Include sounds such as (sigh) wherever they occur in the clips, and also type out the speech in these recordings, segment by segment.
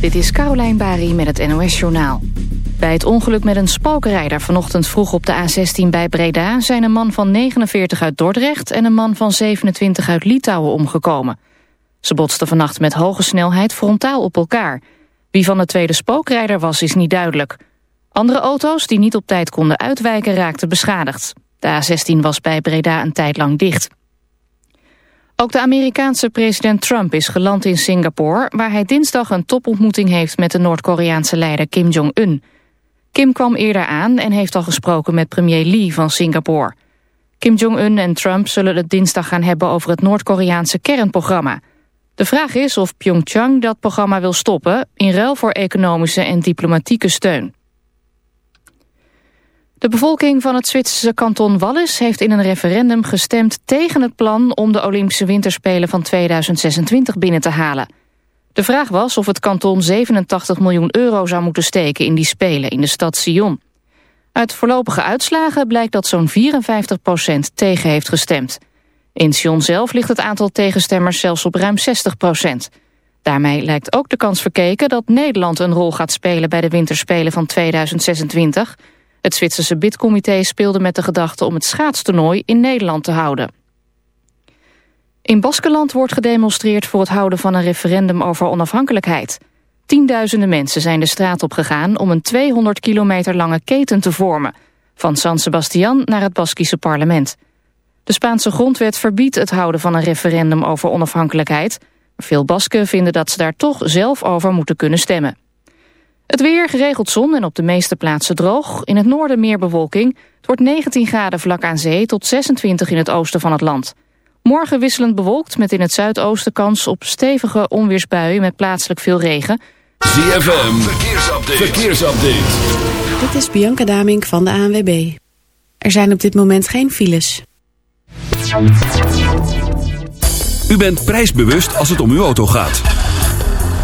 Dit is Caroline Bari met het NOS Journaal. Bij het ongeluk met een spookrijder vanochtend vroeg op de A16 bij Breda... zijn een man van 49 uit Dordrecht en een man van 27 uit Litouwen omgekomen. Ze botsten vannacht met hoge snelheid frontaal op elkaar. Wie van de tweede spookrijder was, is niet duidelijk. Andere auto's die niet op tijd konden uitwijken raakten beschadigd. De A16 was bij Breda een tijd lang dicht. Ook de Amerikaanse president Trump is geland in Singapore... waar hij dinsdag een topontmoeting heeft met de Noord-Koreaanse leider Kim Jong-un. Kim kwam eerder aan en heeft al gesproken met premier Lee van Singapore. Kim Jong-un en Trump zullen het dinsdag gaan hebben over het Noord-Koreaanse kernprogramma. De vraag is of Pyeongchang dat programma wil stoppen... in ruil voor economische en diplomatieke steun. De bevolking van het Zwitserse kanton Wallis heeft in een referendum gestemd tegen het plan om de Olympische Winterspelen van 2026 binnen te halen. De vraag was of het kanton 87 miljoen euro zou moeten steken in die Spelen in de stad Sion. Uit voorlopige uitslagen blijkt dat zo'n 54 procent tegen heeft gestemd. In Sion zelf ligt het aantal tegenstemmers zelfs op ruim 60 procent. Daarmee lijkt ook de kans verkeken dat Nederland een rol gaat spelen bij de Winterspelen van 2026... Het Zwitserse bidcomité speelde met de gedachte om het schaatstoernooi in Nederland te houden. In Baskeland wordt gedemonstreerd voor het houden van een referendum over onafhankelijkheid. Tienduizenden mensen zijn de straat op gegaan om een 200 kilometer lange keten te vormen. Van San Sebastian naar het Baskische parlement. De Spaanse grondwet verbiedt het houden van een referendum over onafhankelijkheid. Veel Basken vinden dat ze daar toch zelf over moeten kunnen stemmen. Het weer, geregeld zon en op de meeste plaatsen droog. In het noorden meer bewolking. Het wordt 19 graden vlak aan zee tot 26 in het oosten van het land. Morgen wisselend bewolkt met in het zuidoosten kans op stevige onweersbuien met plaatselijk veel regen. ZFM, verkeersupdate. verkeersupdate. Dit is Bianca Damink van de ANWB. Er zijn op dit moment geen files. U bent prijsbewust als het om uw auto gaat.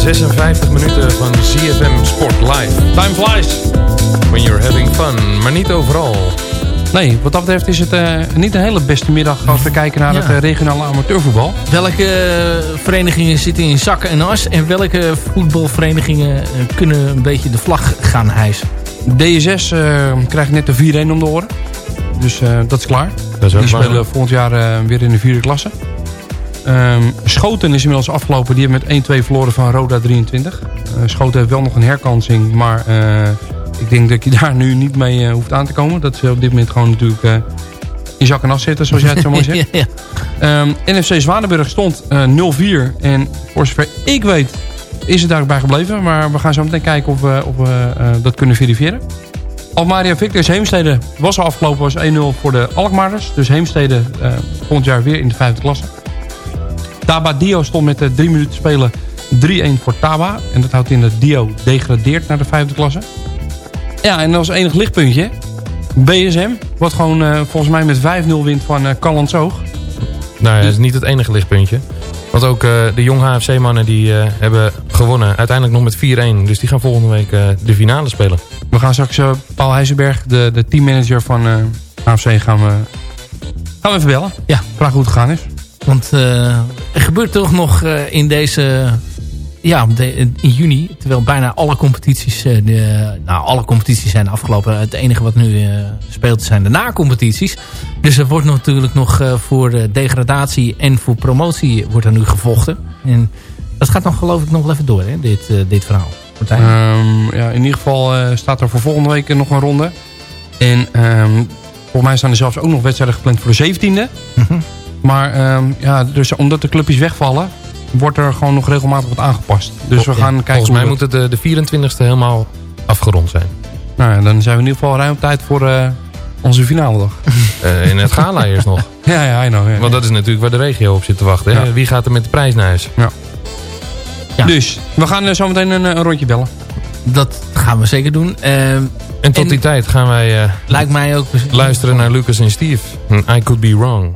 56 minuten van ZFM Sport Live. Time flies when you're having fun, maar niet overal. Nee, wat dat betreft is het eh, niet een hele beste middag als we kijken naar Ja. het eh, regionale amateurvoetbal. Welke eh, verenigingen zitten in zakken en as? En welke voetbalverenigingen kunnen een beetje de vlag gaan hijsen? DSS eh, krijgt net de 4-1 om de oren. Dus eh, dat is klaar. Dat is ook Die spelen volgend jaar weer in de vierde klasse. Ehm, Schoten is inmiddels afgelopen. Die hebben met 1-2 verloren van Roda 23. Eh, Schoten heeft wel nog een herkansing. Maar eh, ik denk dat je (laughs) daar nu niet mee eh, hoeft aan te komen. Dat ze op dit moment gewoon natuurlijk in zak en as zitten. Zoals jij het zo mooi zegt. ja, (laughs) ja. Ehm, NFC Zwanenburg stond eh, 0-4. En voor zover ik weet is het daarbij gebleven. Maar we gaan zo meteen kijken of we, of we dat kunnen verifiëren. Almaria Victors Heemstede was al afgelopen. Was 1-0 voor de Alkmaarders. Dus Heemstede volgend jaar weer in de vijfde klasse. Taba Dio stond met de drie minuten spelen 3-1 voor Taba. En dat houdt in dat Dio degradeert naar de vijfde klasse. Ja, en als enig lichtpuntje... BSM, wat gewoon eh, volgens mij met 5-0 wint van uh, Callandsoog. Nou dat is niet het enige lichtpuntje. Want ook eh, de jong HFC-mannen die eh, hebben gewonnen. Uiteindelijk nog met 4-1. Dus die gaan volgende week eh, de finale spelen. We gaan straks eh, Paul Heijzenberg, de, de teammanager van eh AFC, gaan we, gaan we even bellen. Ja. Vragen hoe het gegaan is. Want eh, er gebeurt toch nog eh, in deze... Ja, de- in juni, terwijl bijna alle competities... eh, de, nou, alle competities zijn afgelopen. Het enige wat nu speelt zijn de na-competities. Dus er wordt natuurlijk nog voor de degradatie en voor promotie wordt er nu gevochten. En dat gaat nog geloof ik nog wel even door, hè, dit, dit verhaal. Ehm, ja, in ieder geval staat er voor volgende week nog een ronde. En ehm, volgens mij staan er zelfs ook nog wedstrijden gepland voor de 17e. Mhm. Maar ehm, ja, dus omdat de clubjes wegvallen, wordt er gewoon nog regelmatig wat aangepast. Dus we Ja, gaan kijken Volgens mij moet het de, de 24e helemaal afgerond zijn. Nou ja, dan zijn we in ieder geval ruim op tijd voor eh, onze finale dag. (laughs) Eh in het gala eerst nog. (laughs) ja, ja, I know. Ja, Want dat is natuurlijk waar de regio op zit te wachten. Hè? Ja. Wie gaat er met de prijs naar huis? Ja. Dus, we gaan eh, zo meteen een, een rondje bellen. Dat gaan we zeker doen. Eh, En tot En- die tijd gaan wij eh, lijkt mij ook... luisteren naar Lucas en Steve. I Could Be Wrong.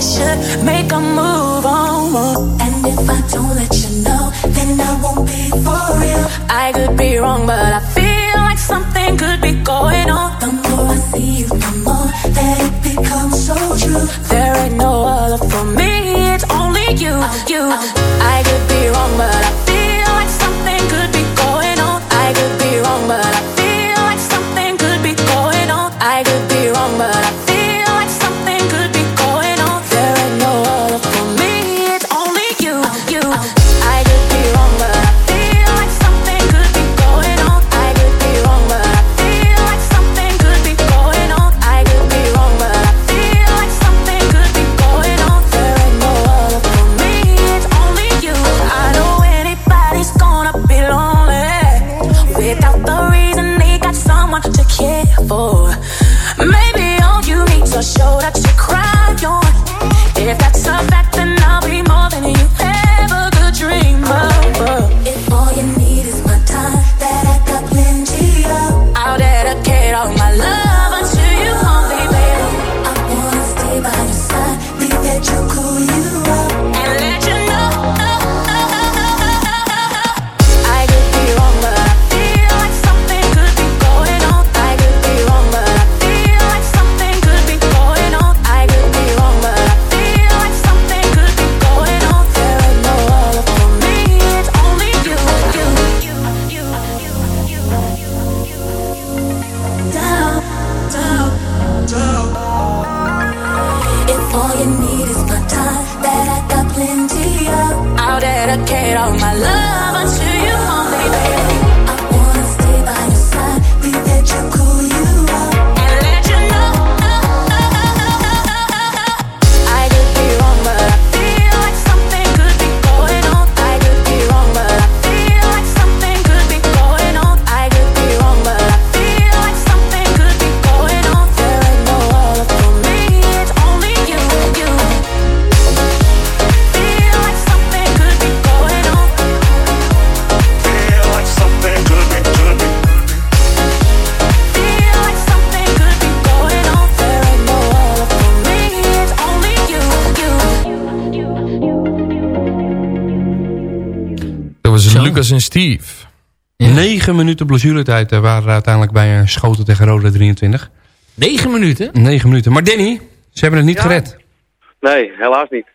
I should make a move on. And if I don't let you know, then I won't be for real. I could be wrong, but I feel like something could be going on. The more I see you, the more that it becomes so true. There ain't no other for me, it's only you, you. Oh. I could be wrong, but I Lucas en Steve. Ja. 9 minuten blessuretijd eh, waren er uiteindelijk bij een schoten tegen Rode 23. Negen minuten? 9 minuten. Maar Danny, ze hebben het niet Ja. gered. Nee, helaas niet.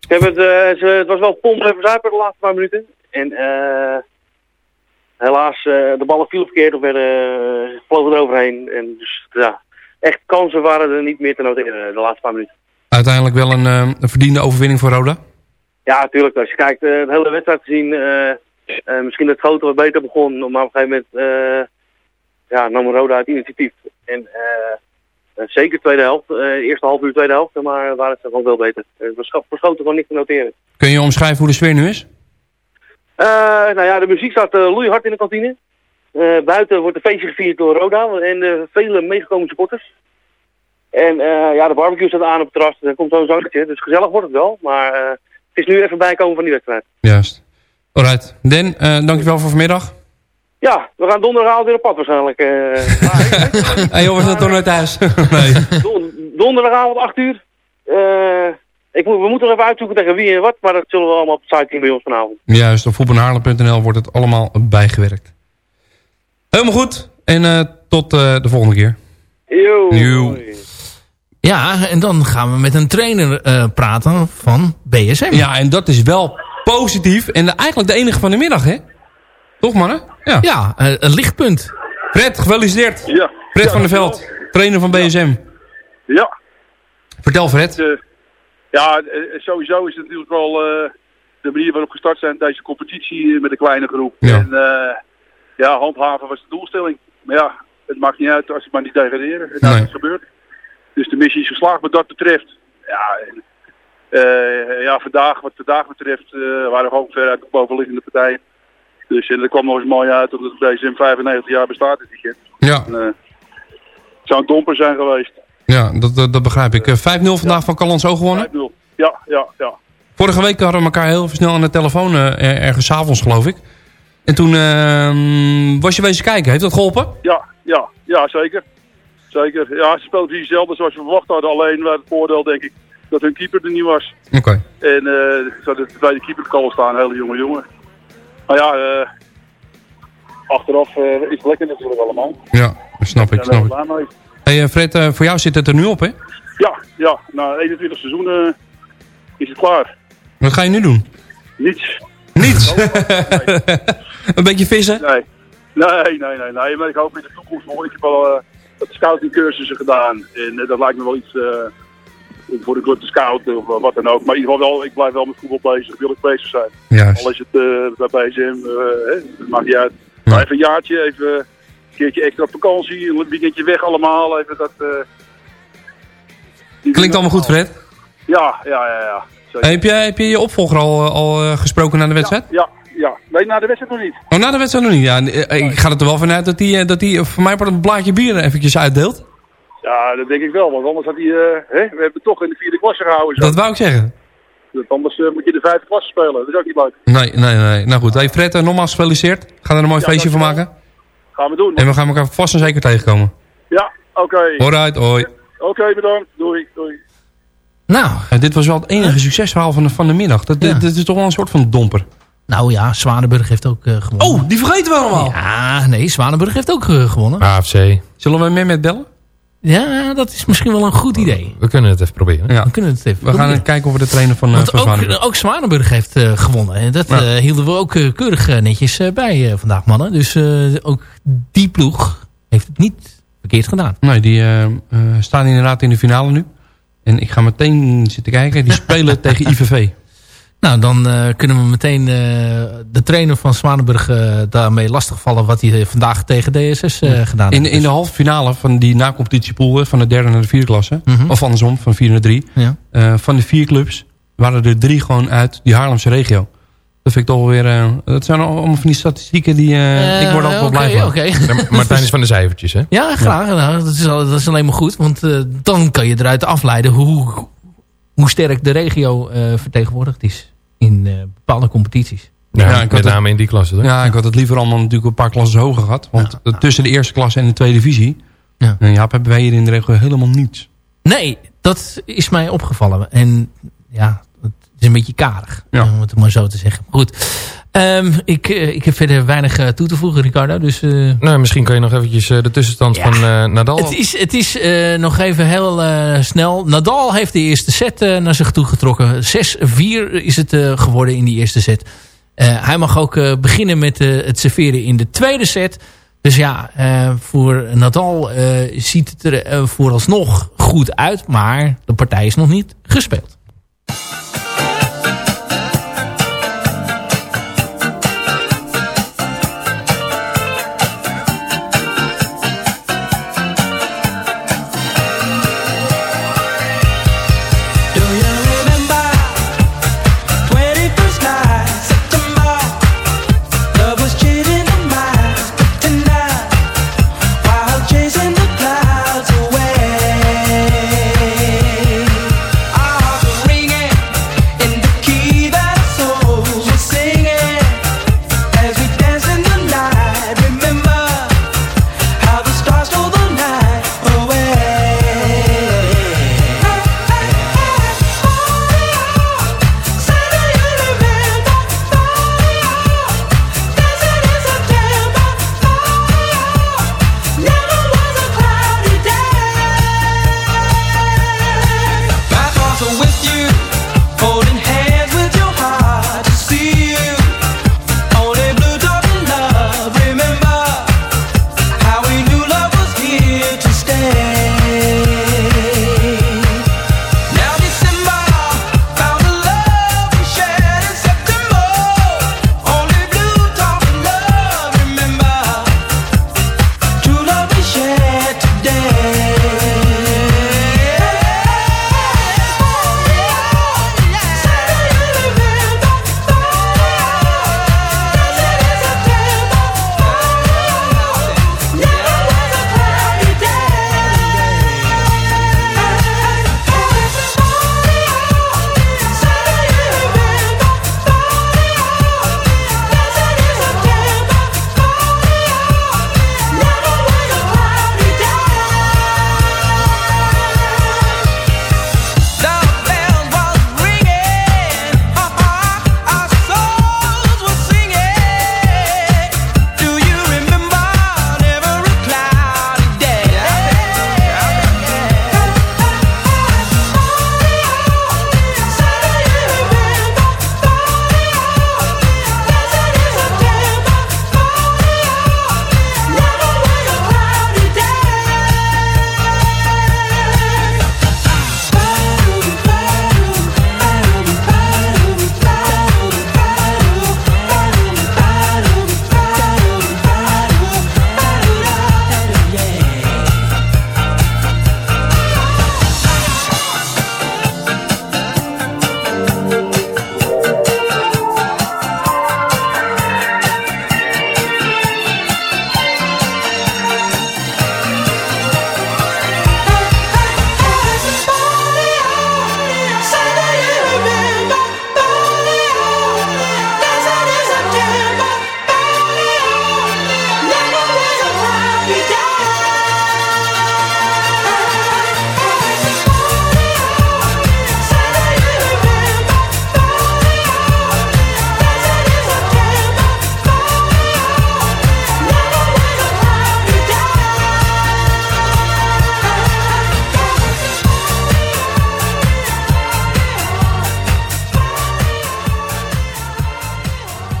Ik heb het, eh, ze, het was wel pompen en verzuipen de laatste paar minuten. En eh, helaas, eh, de ballen vielen verkeerd of werden uh, vlogen eroverheen. En dus ja, echt kansen waren er niet meer te noteren de laatste paar minuten. Uiteindelijk wel een, eh, een verdiende overwinning voor Roda. Ja, natuurlijk. Als je kijkt, eh, de hele wedstrijd gezien, eh eh, misschien dat Schoten wat beter begon. Maar op een gegeven moment ja, nam Roda het initiatief. En zeker tweede helft, eerste half uur tweede helft, maar waren ze gewoon veel beter. Het was scho- voor Schoten gewoon niet te noteren. Kun je omschrijven hoe de sfeer nu is? Nou ja, de muziek staat uh, loeihard in de kantine. Buiten wordt een feestje gevierd door Roda en eh, vele meegekomen supporters. En ja, de barbecue staat aan op het terras. Er komt zo'n zangetje. Dus gezellig wordt het wel. Maar het is nu even bijkomen van die wedstrijd. Juist. Alright. Den, eh dankjewel voor vanmiddag. Ja, we gaan donderdagavond weer op pad waarschijnlijk. eh. (laughs) Hé joh, we zijn toch nooit thuis? (laughs) nee. Don- donderdagavond 8 uur. Eh, ik moet, we moeten nog even uitzoeken tegen wie en wat. Maar dat zullen we allemaal op de site zien bij ons vanavond. Juist, op voetbalhaarlem.nl wordt het allemaal bijgewerkt. Helemaal goed. En tot de volgende keer. Yo. Yo. Ja, en dan gaan we met een trainer eh, praten van BSM. Ja, en dat is wel positief. En de- eigenlijk de enige van de middag, hè? Toch, mannen? Ja. Ja, eh, een lichtpunt. Fred, gefeliciteerd. Ja. Fred Ja, van der. Veld, trainer van BSM. Ja. Vertel, Fred. Eh, ja, sowieso is het natuurlijk wel eh, de manier waarop gestart zijn deze competitie met een kleine groep. Ja. En eh, ja, handhaven was de doelstelling. Maar ja, het maakt niet uit als het maar niet degraderen. En dat Nee. is gebeurd. Dus de missie is geslaagd wat dat betreft. Ja, eh, ja vandaag, wat vandaag betreft, eh, waren we ook ver uit de bovenliggende partijen. Dus en dat kwam nog eens mooi uit omdat het BSM 95 jaar bestaat dit weekend. Ja, En, eh, het zou een domper zijn geweest. ja dat, dat, dat begrijp ik. Eh, 5-0 vandaag van Callanso gewonnen. 5-0. Ja, ja, ja. Vorige week hadden we elkaar heel snel aan de telefoon, er- ergens avonds geloof ik. En toen ehm, was je wezen kijken. Heeft dat geholpen? Ja, ja, ja, zeker. Zeker. Ja, ze speelden precies hetzelfde zoals we verwacht hadden. Alleen waar het voordeel, denk ik, dat hun keeper er niet was. Oké. En eh ze hadden de tweede keeper kallen staan, een hele jonge jongen. Maar ja, eh achteraf eh, is het lekker natuurlijk allemaal. Ja, snap ik, snap wel ik. Hey Fred, voor jou zit het er nu op, hè? Ja, ja, na 21 seizoenen is het klaar. Wat ga je nu doen? Niets. Niets? (laughs) Een beetje vissen? Nee. Nee, nee, nee, nee. Maar ik hoop in de toekomst nog. Heb al eh wat scoutingcursussen gedaan. En eh, dat lijkt me wel iets eh, voor de club te scouten of wat dan ook. Maar in ieder geval wel, ik blijf wel met voetbal bezig. Wil ik bezig zijn. Juist. Al is het uh, bij eh, hè, dat maakt niet uit. Maar even een jaartje, even een keertje extra vakantie, een weekendje weg allemaal. Even dat, eh, Klinkt allemaal goed, Fred. Ja, ja, ja. ja. Heb, je, heb je je opvolger al, al eh, gesproken na de wedstrijd? Ja, ja. Nee, na de wedstrijd nog niet. Oh, na de wedstrijd nog niet. Ja, eh, ik ga er wel vanuit dat hij dat die, voor mij een blaadje bier eventjes uitdeelt. Ja, dat denk ik wel. Want anders had hij, eh, hè, we hebben het toch in de vierde klasse gehouden. Zo. Dat wou ik zeggen. Want Anders eh, moet je de vijfde klasse spelen. Dat is ook niet leuk. Nee, nee, nee. Nou goed. Hey Fred, eh, nogmaals gefeliciteerd. Ga er een mooi Ja, feestje van maken. Gaan we doen. En we gaan elkaar vast en zeker tegenkomen. Ja, oké. Alright, hoi. Oké, bedankt. Doei, doei. Nou, Ja, dit was wel het enige succesverhaal van de, van de middag. Dat, Ja. dit, dit is toch wel een soort van domper. Nou ja, Zwanenburg heeft ook eh, gewonnen. Oh, die vergeten we allemaal. Ja, nee, Zwanenburg heeft ook eh, gewonnen. AFC. Zullen we meer met bellen? Ja, dat is misschien wel een goed idee. We kunnen het even proberen. Ja. We kunnen het even We gaan proberen. kijken of we de trainer van, uh, Want van Zwanenburg- ook, ook Zwanenburg heeft eh, gewonnen. En dat Ja. eh, hielden we ook eh, keurig eh, netjes eh, bij eh, vandaag, mannen. Dus eh, ook die ploeg heeft het niet verkeerd gedaan. Nee, die eh, eh, staan inderdaad in de finale nu. En ik ga meteen zitten kijken. Die (laughs) spelen tegen IVV. Nou, dan eh, kunnen we meteen eh, de trainer van Zwanenburg eh, daarmee lastigvallen... wat hij vandaag tegen DSS eh, gedaan In, heeft. in de halve finale van die na-competitiepool, hè, van de derde naar de vierde klasse. Mhm. Of andersom, van vier naar drie. Ja. Eh, van de vier clubs waren er drie gewoon uit die Haarlemse regio. Dat vind ik toch wel weer... eh, dat zijn allemaal van die statistieken die... eh, ik word altijd wel blij van. oké. Ja, (laughs) Martijn is van de cijfertjes, hè? Ja, graag. Nou, dat, is al, dat is alleen maar goed. Want eh, dan kan je eruit afleiden hoe, hoe sterk de regio eh, vertegenwoordigd is. In eh, bepaalde competities. Ja, Ja, ik had met het- name in die klasse, toch? Ja, ik had het liever allemaal natuurlijk een paar klassen hoger gehad. Want eh, tussen de eerste klasse en de tweede divisie... Ja. Jaap, hebben wij hier in de regio helemaal niets. Nee, dat is mij opgevallen. En ja, het is een beetje karig. Ja. Om het maar zo te zeggen. Maar goed. Ehm, ik, eh, ik heb verder weinig eh, toe te voegen, Ricardo. Dus eh, Nou, misschien kan je nog eventjes de tussenstand Ja. van Nadal... Het is, het is nog even heel snel. Nadal heeft de eerste set naar zich toe getrokken. 6-4 is het geworden in die eerste set. Hij mag ook beginnen met het serveren in de tweede set. Dus ja, voor Nadal ziet het er vooralsnog goed uit. Maar de partij is nog niet gespeeld.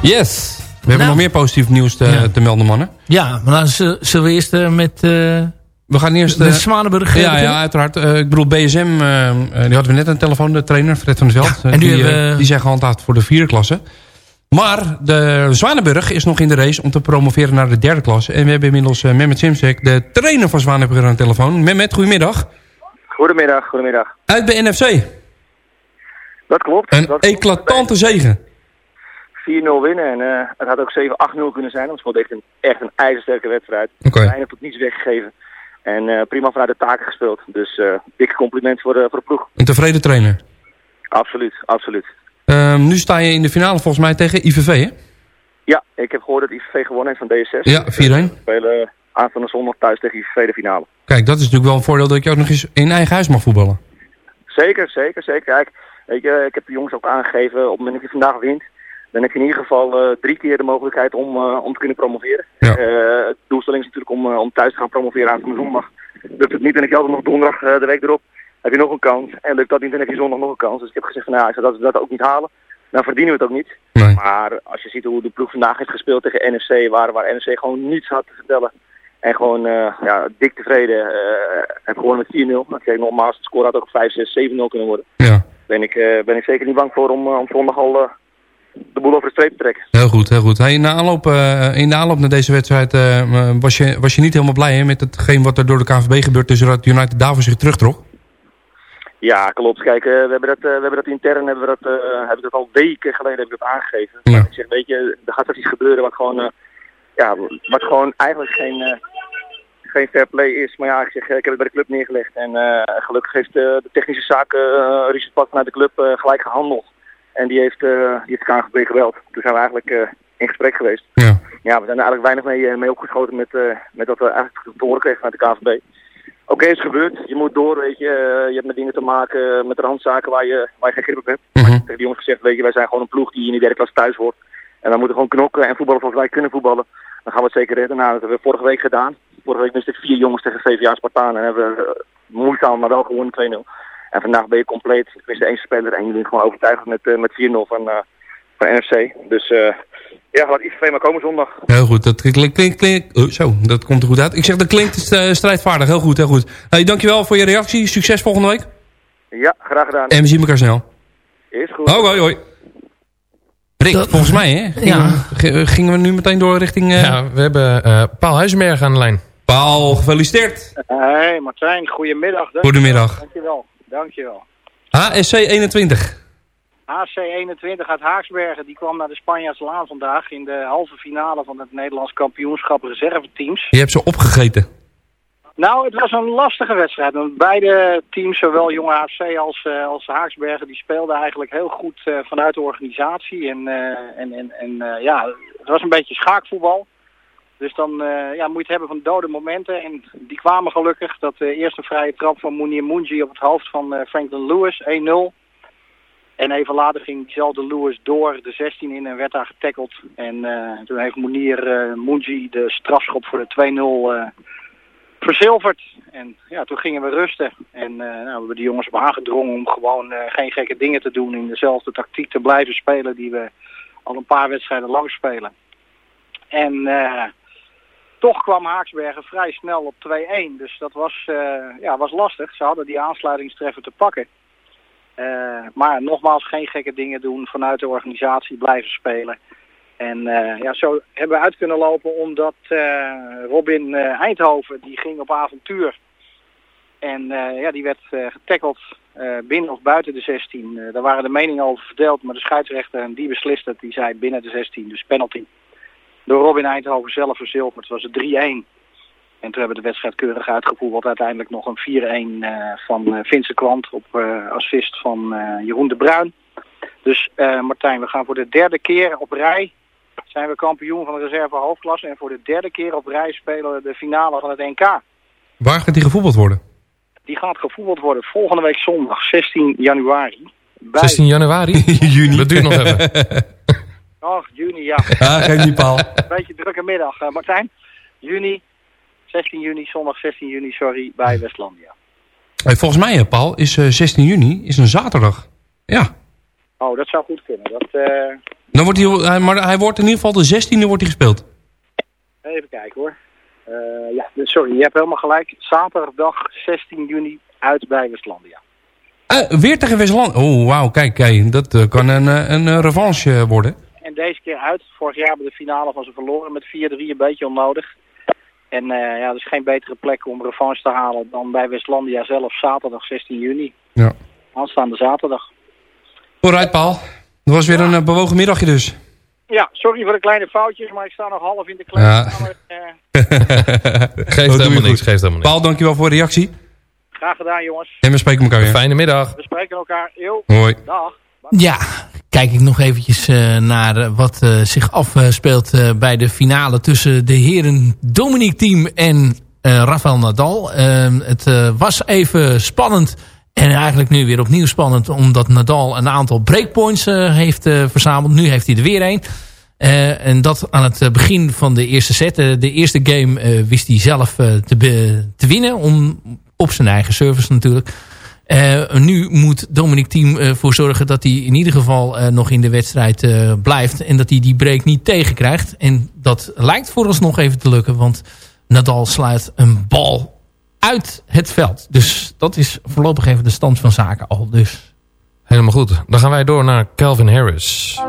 Yes. We hebben Nou. nog meer positief nieuws te, Ja. te melden, mannen. Ja, maar dan zullen we eerst eh, met, eh We gaan eerst... met eh, Zwanenburg eh, ja, ja, uiteraard. Eh, ik bedoel, BSM, die hadden we net aan de telefoon, de trainer, Fred van der Veld. Ja, en Eh, die die, hebben- die zijn gehandhaafd voor de vierde klasse. Maar de Zwanenburg is nog in de race om te promoveren naar de derde klasse. En we hebben inmiddels eh, Mehmet Simsek, de trainer van Zwanenburg, aan de telefoon. Mehmet, goedemiddag. Goedemiddag, goedemiddag. Uit bij NFC. Dat klopt. Een dat klopt. eclatante zegen. 4-0 winnen en eh, het had ook 7-8-0 kunnen zijn. want Het was echt een, echt een ijzersterke wedstrijd. Oké. Weinig tot niets weggegeven. En eh, prima vanuit de taken gespeeld. Dus eh dikke compliment voor de, voor de ploeg. Een tevreden trainer. Absoluut, absoluut. Ehm, nu sta je in de finale volgens mij tegen IVV, hè? Ja, ik heb gehoord dat IVV gewonnen heeft van DSS. Ja, 4-1. We spelen aanstaande zondag thuis tegen IVV de finale. Kijk, dat is natuurlijk wel een voordeel dat je ook nog eens in eigen huis mag voetballen. Zeker, zeker, zeker. Kijk, weet je, ik heb de jongens ook aangegeven, op het moment dat je vandaag wint, dan heb je in ieder geval eh, drie keer de mogelijkheid om, eh, om te kunnen promoveren. Ja. Eh, de doelstelling is natuurlijk om, om thuis te gaan promoveren aan zondag. Lukt het niet, dan heb je altijd nog donderdag de week erop, heb je nog een kans. En lukt dat niet, dan heb je zondag nog een kans. Dus ik heb gezegd van, nou, als we dat, dat ook niet halen, dan verdienen we het ook niet. Nee. Maar als je ziet hoe de ploeg vandaag heeft gespeeld tegen NEC, waar, waar NEC gewoon niets had te vertellen. En gewoon ja, dik tevreden. heb gewonnen met 4-0. Kijk, nogmaals, de score had ook 5, 6, 7-0 kunnen worden Ja, ben ik, ben ik zeker niet bang voor om, om zondag al de boel over de streep trekken. heel goed, heel goed. Hey, in, de aanloop, eh, in de aanloop naar deze wedstrijd eh, eh, was, je, was je niet helemaal blij hè, met hetgeen wat er door de KNVB gebeurt... tussen dat United daarvoor zich terugtrok? Ja, klopt. Kijk, we, hebben dat, we hebben dat intern, hebben we dat, heb ik dat al weken geleden heb ik dat aangegeven. Ja. Ik zeg, weet je, er gaat iets gebeuren wat gewoon, ja, wat gewoon eigenlijk geen, geen fair play is. Maar ja, ik zeg, ik heb het bij de club neergelegd. En gelukkig heeft de technische zaken, uh, Richard Pat vanuit de club, gelijk gehandeld. En die heeft, eh die heeft de KNVB geweld. Toen zijn we eigenlijk eh, in gesprek geweest. Ja. Ja, we zijn er eigenlijk weinig mee, eh, mee opgeschoten met, met wat we eigenlijk te horen kregen vanuit de KNVB. Oké, het is gebeurd. Je moet door, weet je. Je hebt met dingen te maken, met randzaken waar je, waar je geen grip op hebt. Mhm. Tegen die jongens gezegd, weet je, wij zijn gewoon een ploeg die in de derde klas thuis hoort. En we moeten gewoon knokken en voetballen zoals wij kunnen voetballen. Dan gaan we het zeker redden. Nou, dat hebben we vorige week gedaan. Vorige week misten vier jongens tegen VVA Spartaan en hebben we eh, moeizaam, maar wel gewonnen 2-0. En vandaag ben je compleet. Tenminste één speler en jullie gewoon overtuigend met, eh, met 4-0 van, eh, van NFC. Dus eh ja, laat IVV maar komen zondag. Heel goed, dat klinkt... Klink, klink, oh, zo, dat komt er goed uit. Ik zeg, dat klinkt eh, strijdvaardig. Heel goed, heel goed. Hey, dankjewel voor je reactie. Succes volgende week. Ja, graag gedaan. En we zien elkaar snel. Is goed. Hoi, hoi, hoi. Rick, volgens mij hè, gingen, Ja. we, gingen we nu meteen door richting... eh, Ja, we hebben eh, Paul Huizenberg aan de lijn. Paul, gefeliciteerd. Hey Martijn, goedemiddag. Goedemiddag. Dankjewel, dankjewel. HSC 21. HC21 uit Haaksbergen, die kwam naar de Spanjaardse Laan vandaag in de halve finale van het Nederlands kampioenschap reserveteams. Je hebt ze opgegeten. Nou, het was een lastige wedstrijd. Beide teams, zowel Jonge HC als, eh, als Haaksbergen, die speelden eigenlijk heel goed eh, vanuit de organisatie. En, eh, en, en, en ja, het was een beetje schaakvoetbal. Dus dan eh, ja, moet je het hebben van dode momenten. En die kwamen gelukkig. Dat eh, eerst een vrije trap van Mounir Munji op het hoofd van eh, Franklin Lewis, 1-0. En even later ging diezelfde Lewis door de 16 in en werd daar getackeld. En toen heeft Mounir eh Munji de strafschop voor de 2-0 eh, verzilverd. En ja, toen gingen we rusten. En eh, nou, we hebben de jongens op aangedrongen om gewoon geen gekke dingen te doen. In dezelfde tactiek te blijven spelen die we al een paar wedstrijden lang spelen. En toch kwam Haaksbergen vrij snel op 2-1. Dus dat was, eh, ja, was lastig. Ze hadden die aansluitingstreffer te pakken. Eh, maar nogmaals, geen gekke dingen doen. Vanuit de organisatie blijven spelen. En eh, ja, zo hebben we uit kunnen lopen omdat Robin Eindhoven, die ging op avontuur. En ja, die werd getackeld binnen of buiten de 16. Eh, daar waren de meningen over verdeeld, maar de scheidsrechter en die besliste die zei binnen de 16, dus penalty. Door Robin Eindhoven zelf verzilverd was het 3-1. En toen hebben we de wedstrijd keurig uitgevoerd. Uiteindelijk nog een 4-1 eh, van eh, Vincent Kwant op eh, assist van eh, Jeroen de Bruin. Dus eh, Martijn, we gaan voor de derde keer op rij. Zijn we kampioen van de reserve hoofdklasse. En voor de derde keer op rij spelen we de finale van het NK. Waar gaat die gevoetbald worden? Die gaat gevoetbald worden volgende week zondag, 16 januari. Bij... 16 januari? Juni. (laughs) Dat duurt nog (laughs) even. Oh, juni, ja. (laughs) Ah, geef niet, Paul. Een beetje drukke middag. Eh, Martijn, juni, 16 juni, zondag 16 juni, sorry, bij Westlandia. Hey, volgens mij, hè, Paul, is eh, 16 juni is een zaterdag. Ja. Oh, dat zou goed kunnen. Dat, eh, Dan wordt hij, hij- maar hij wordt in ieder geval de 16e wordt hij gespeeld. Even kijken hoor. Eh, ja, dus sorry, je hebt helemaal gelijk. Zaterdag 16 juni uit bij Westlandia. Eh, weer tegen Westland. Oh, wauw, kijk, kijk, dat eh, kan een, eh, een eh, revanche eh, worden. En deze keer uit. Vorig jaar hebben we de finale van ze verloren met 4-3, een beetje onnodig. En eh, ja, er is geen betere plek om revanche te halen dan bij Westlandia zelf zaterdag 16 juni. Ja. Aanstaande zaterdag. Alright, Paal. Dat was weer een eh, bewogen middagje dus. Ja, sorry voor de kleine foutjes, maar ik sta nog half in de kleur. Ja. (laughs) Geeft helemaal niks, geeft helemaal niks. Paal, dankjewel voor de reactie. Graag gedaan jongens. En we spreken elkaar weer. Fijne middag. We spreken elkaar. Yo. Hoi. Dag. Ja, kijk ik nog eventjes eh, naar wat eh, zich afspeelt eh, bij de finale tussen de heren Dominique Thiem en Rafael Nadal. Ehm, het was even spannend en eigenlijk nu weer opnieuw spannend omdat Nadal een aantal breakpoints heeft verzameld. Nu heeft hij er weer een. En dat aan het begin van de eerste set. De eerste game wist hij zelf te, te winnen. Om, op zijn eigen service natuurlijk. Eh, nu moet Dominic Thiem ervoor zorgen dat hij in ieder geval eh, nog in de wedstrijd eh, blijft. En dat hij die break niet tegenkrijgt. En dat lijkt vooralsnog even te lukken. Want Nadal sluit een bal uit het veld. Dus dat is voorlopig even de stand van zaken al. Dus. Helemaal goed. Dan gaan wij door naar Calvin Harris.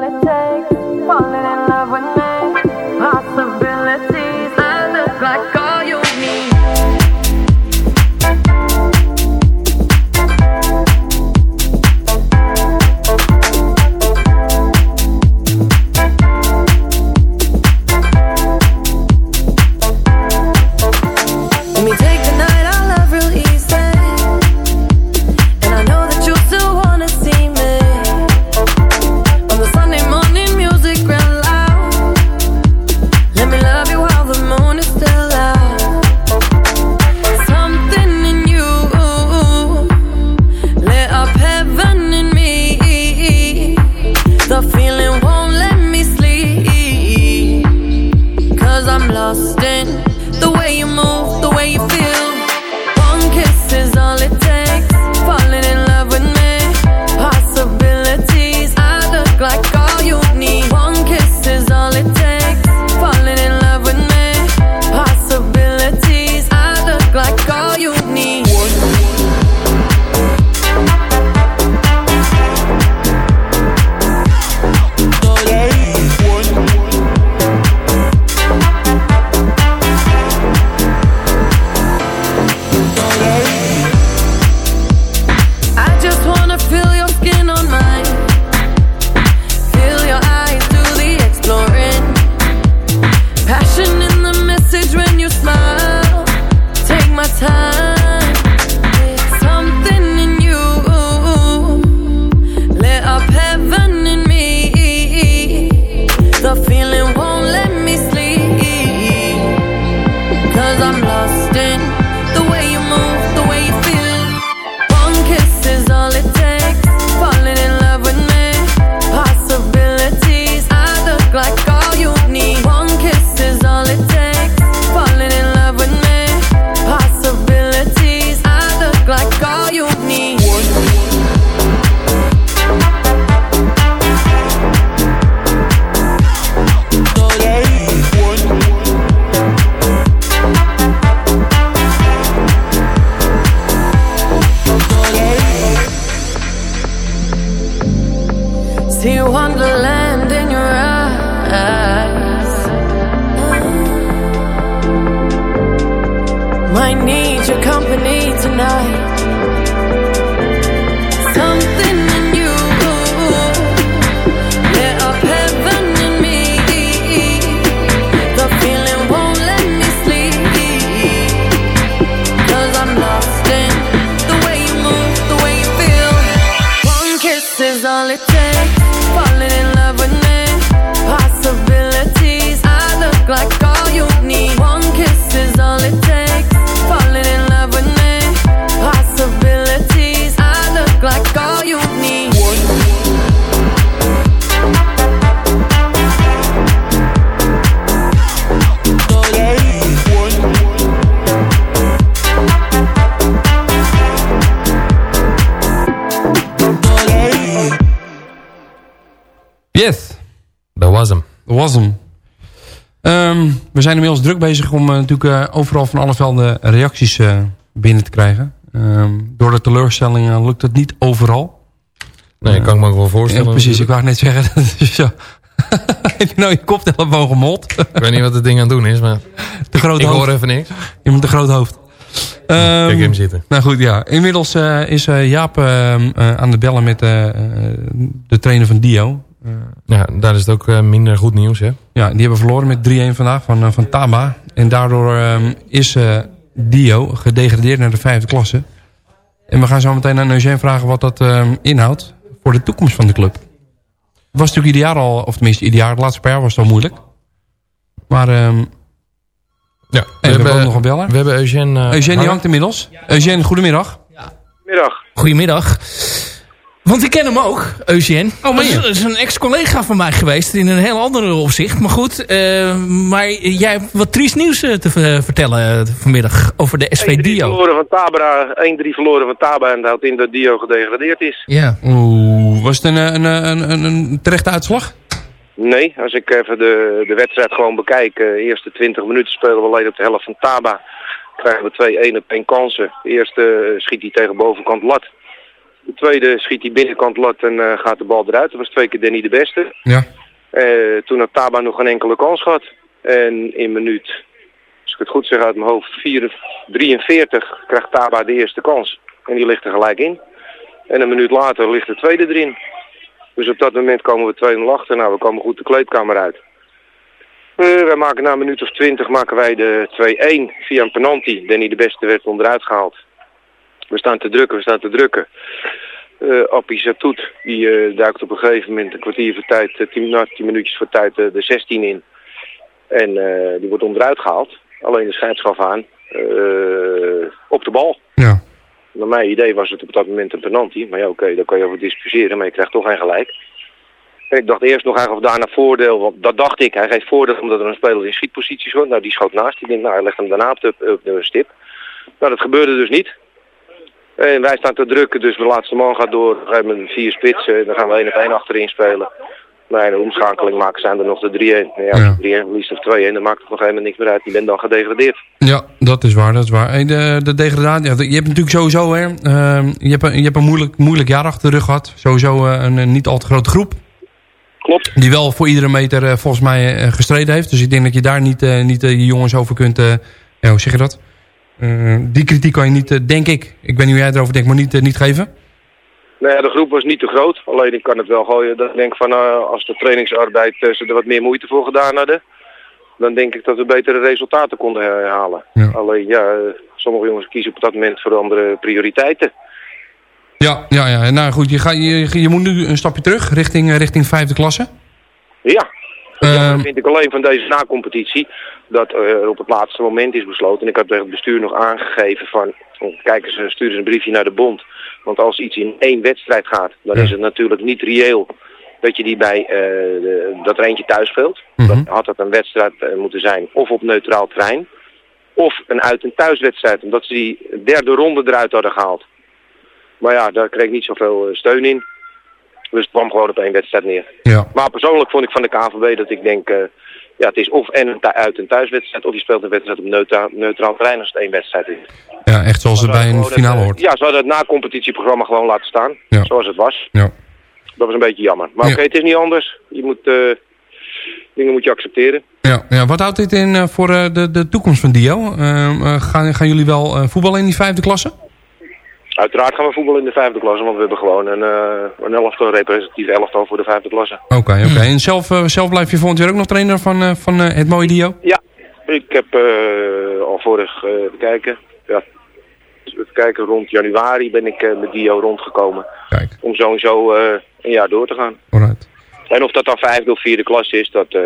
Zijn inmiddels druk bezig om eh, natuurlijk eh, overal van alle velden reacties eh, binnen te krijgen. Ehm, door de teleurstellingen lukt het niet overal. Nee, kan ik me ook wel voorstellen. Ja, precies, ik wou net zeggen. (laughs) dat is zo. (laughs) Heb je nou je koptelefoon gemold? Ik weet niet wat het ding aan het doen is, maar (laughs) Te groot ik hoofd. hoor even niks. Je moet een groot hoofd. Ehm, Kijk hem zitten. Nou goed, ja. Inmiddels is Jaap ehm, eh, aan de bellen met de trainer van Dio. Ja, daar is het ook eh, minder goed nieuws, hè? Ja, die hebben verloren met 3-1 vandaag van, eh, van Taba. En daardoor ehm, is eh, Dio gedegradeerd naar de vijfde klasse. En we gaan zo meteen aan Eugène vragen wat dat ehm, inhoudt voor de toekomst van de club. Het was natuurlijk ieder jaar al, of tenminste ieder jaar, het laatste paar jaar was het al moeilijk. Maar ehm Ja, we, hebben ook nog een beller. We hebben Eugène... eh, Eugène die hangt inmiddels. Eugène, goedemiddag. Middag. Goedemiddag. Want ik ken hem ook, Eugène. Oh, dat is, dat is een ex-collega van mij geweest in een heel ander opzicht. Maar goed, eh, maar jij hebt wat triest nieuws eh, te ver- vertellen eh, vanmiddag over de SV 1-3 Dio. verloren van Tabra, 1-3 verloren van Taba en dat houdt in dat Dio gedegradeerd is. Ja. Oeh, was het een, een, een, een, een terechte uitslag? Nee, als ik even de, de wedstrijd gewoon bekijk, de eerste 20 minuten spelen we alleen op de helft van Taba. Krijgen we twee 1 op 1 kansen. De eerste eh, schiet hij tegen bovenkant lat. De tweede schiet hij binnenkant lat en eh, gaat de bal eruit. Dat was twee keer Danny de beste. Ja. Eh, toen had Taba nog geen enkele kans gehad. En in minuut, als ik het goed zeg uit mijn hoofd, 4 43 krijgt Taba de eerste kans. En die ligt er gelijk in. En een minuut later ligt de tweede erin. Dus op dat moment komen we 2-0 achter. Nou, we komen goed de kleedkamer uit. Eh, wij maken na een minuut of 20 maken wij de 2-1 via een penalty. Danny de beste werd onderuit gehaald. We staan te drukken, we staan te drukken. Eh Appie Zatoet, die eh, duikt op een gegeven moment een kwartier voor tijd, eh, tien, nou, tien minuutjes voor tijd de 16 in. En die wordt onderuit gehaald. Alleen de scheidsgaf aan op de bal. Ja. Naar mijn idee was het op dat moment een penalty. Maar ja, oké, daar kan je over discussiëren, maar je krijgt toch geen gelijk. En ik dacht eerst nog eigenlijk of daarna voordeel, want dat dacht ik. Hij geeft voordeel omdat er een speler in schietpositie was. Nou, die schoot naast. Ik denk, nou, hij legt hem daarna op de, op de stip. Nou, dat gebeurde dus niet. En wij staan te drukken, dus de laatste man gaat door. We hebben vier spitsen, dan gaan we één op één achterin spelen. In de omschakeling maken zijn er nog de 3-1. Nou ja, je 3-1 verliest of 2-1, dan maakt het nog helemaal niks meer uit. Je bent dan gedegradeerd. Ja, dat is waar, dat is waar. Hey, de, de degradatie, ja, je hebt natuurlijk sowieso, hè, ehm, je hebt, een- je hebt een moeilijk, moeilijk jaar achter de rug gehad. Sowieso eh, een, een niet al te grote groep. Klopt. Die wel voor iedere meter eh, volgens mij eh, gestreden heeft. Dus ik denk dat je daar niet, niet je jongens over kunt, ja, hoe zeg je dat? Eh, die kritiek kan je niet, eh, denk ik, ik weet niet hoe jij erover denkt, maar niet, eh, niet geven. Nou ja, de groep was niet te groot. Alleen ik kan het wel gooien dat ik denk van als de trainingsarbeid ze er wat meer moeite voor gedaan hadden. Dan denk ik dat we betere resultaten konden herhalen. Alleen ja, sommige jongens kiezen op dat moment voor andere prioriteiten. Ja, ja, ja. Nou goed, je, ga, je, je moet nu een stapje terug richting, richting vijfde klasse. Ja. Ehm, Ja, vind ik alleen van deze na-competitie dat er op het laatste moment is besloten. En ik heb tegen het bestuur nog aangegeven van, oh, kijk eens, eh, stuur eens een briefje naar de bond. Want als iets in één wedstrijd gaat, dan is het natuurlijk niet reëel dat je die bij, eh, de, dat er eentje thuis speelt. Dan had dat een wedstrijd eh, moeten zijn of op neutraal terrein. Of een uit- en thuiswedstrijd, omdat ze die derde ronde eruit hadden gehaald. Maar ja, daar kreeg ik niet zoveel steun in. Dus het kwam gewoon op één wedstrijd neer. Ja. Maar persoonlijk vond ik van de KNVB dat ik denk... eh, ja, het is of en een uit- en thuiswedstrijd... of je speelt een wedstrijd op neutra neutraal terrein als het één wedstrijd is. Ja, echt zoals het bij een finale het, hoort. Ja, ze hadden het na-competitieprogramma gewoon laten staan. Ja. Zoals het was. Ja. Dat was een beetje jammer. Maar Ja. oké, het is niet anders. Je moet... eh, dingen moet je accepteren. Ja, ja, wat houdt dit in eh, voor eh, de, de toekomst van Dio? Ehm, eh, gaan, gaan jullie wel eh, voetballen in die vijfde klasse? Uiteraard gaan we voetballen in de vijfde klasse, want we hebben gewoon een, eh een elftal, representatief elftal voor de vijfde klasse. Oké, oké. En zelf, eh, zelf blijf je volgend jaar ook nog trainer van, eh, van eh, het mooie Dio? Ja, ik heb eh, al vorig, eh even kijken, ja, even kijken, rond januari ben ik eh, met Dio rondgekomen. Kijk. Om zo en zo eh, een jaar door te gaan. Alright. En of dat dan vijfde of vierde klas is, dat, eh,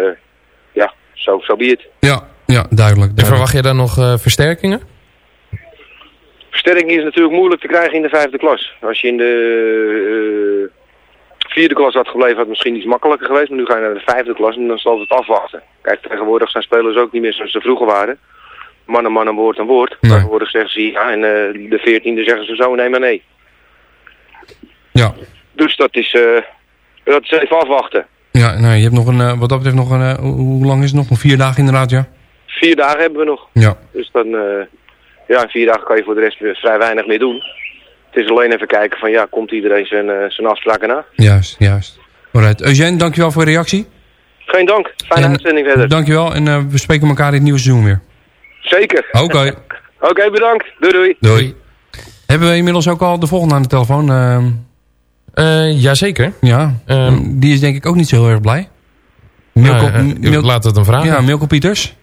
ja, zo so, be it. Ja, ja duidelijk. En verwacht je dan nog eh, versterkingen? Versterking is natuurlijk moeilijk te krijgen in de vijfde klas. Als je in de eh, vierde klas had gebleven, had het misschien iets makkelijker geweest. Maar nu ga je naar de vijfde klas en dan zal het afwachten. Kijk, tegenwoordig zijn spelers ook niet meer zoals ze vroeger waren. Man en man en woord en woord. Tegenwoordig zeggen ze ja en eh, de veertiende zeggen ze zo nee maar nee. Ja. Dus dat is, eh, dat is even afwachten. Ja, nou, je hebt nog een, wat dat betreft nog een... hoe lang is het nog? Nog vier dagen inderdaad, ja? Vier dagen hebben we nog. Ja. Dus dan, ja, in vier dagen kan je voor de rest weer vrij weinig meer doen. Het is alleen even kijken van, ja, komt iedereen zijn, eh, zijn afspraken na? Juist, juist. Alright. Eugène, dankjewel voor je reactie. Geen dank. Fijne En- uitzending verder. Dankjewel en eh, we spreken elkaar in het nieuwe seizoen weer. Zeker. (laughs) Oké. Oké, bedankt. Doei doei. Doei. Hebben we inmiddels ook al de volgende aan de telefoon? ehm Eh, jazeker. ja, Ehm, die is denk ik ook niet zo heel erg blij. Milko, Nou, M- Mil- laten we het hem vragen. Ja, Milko Pieters.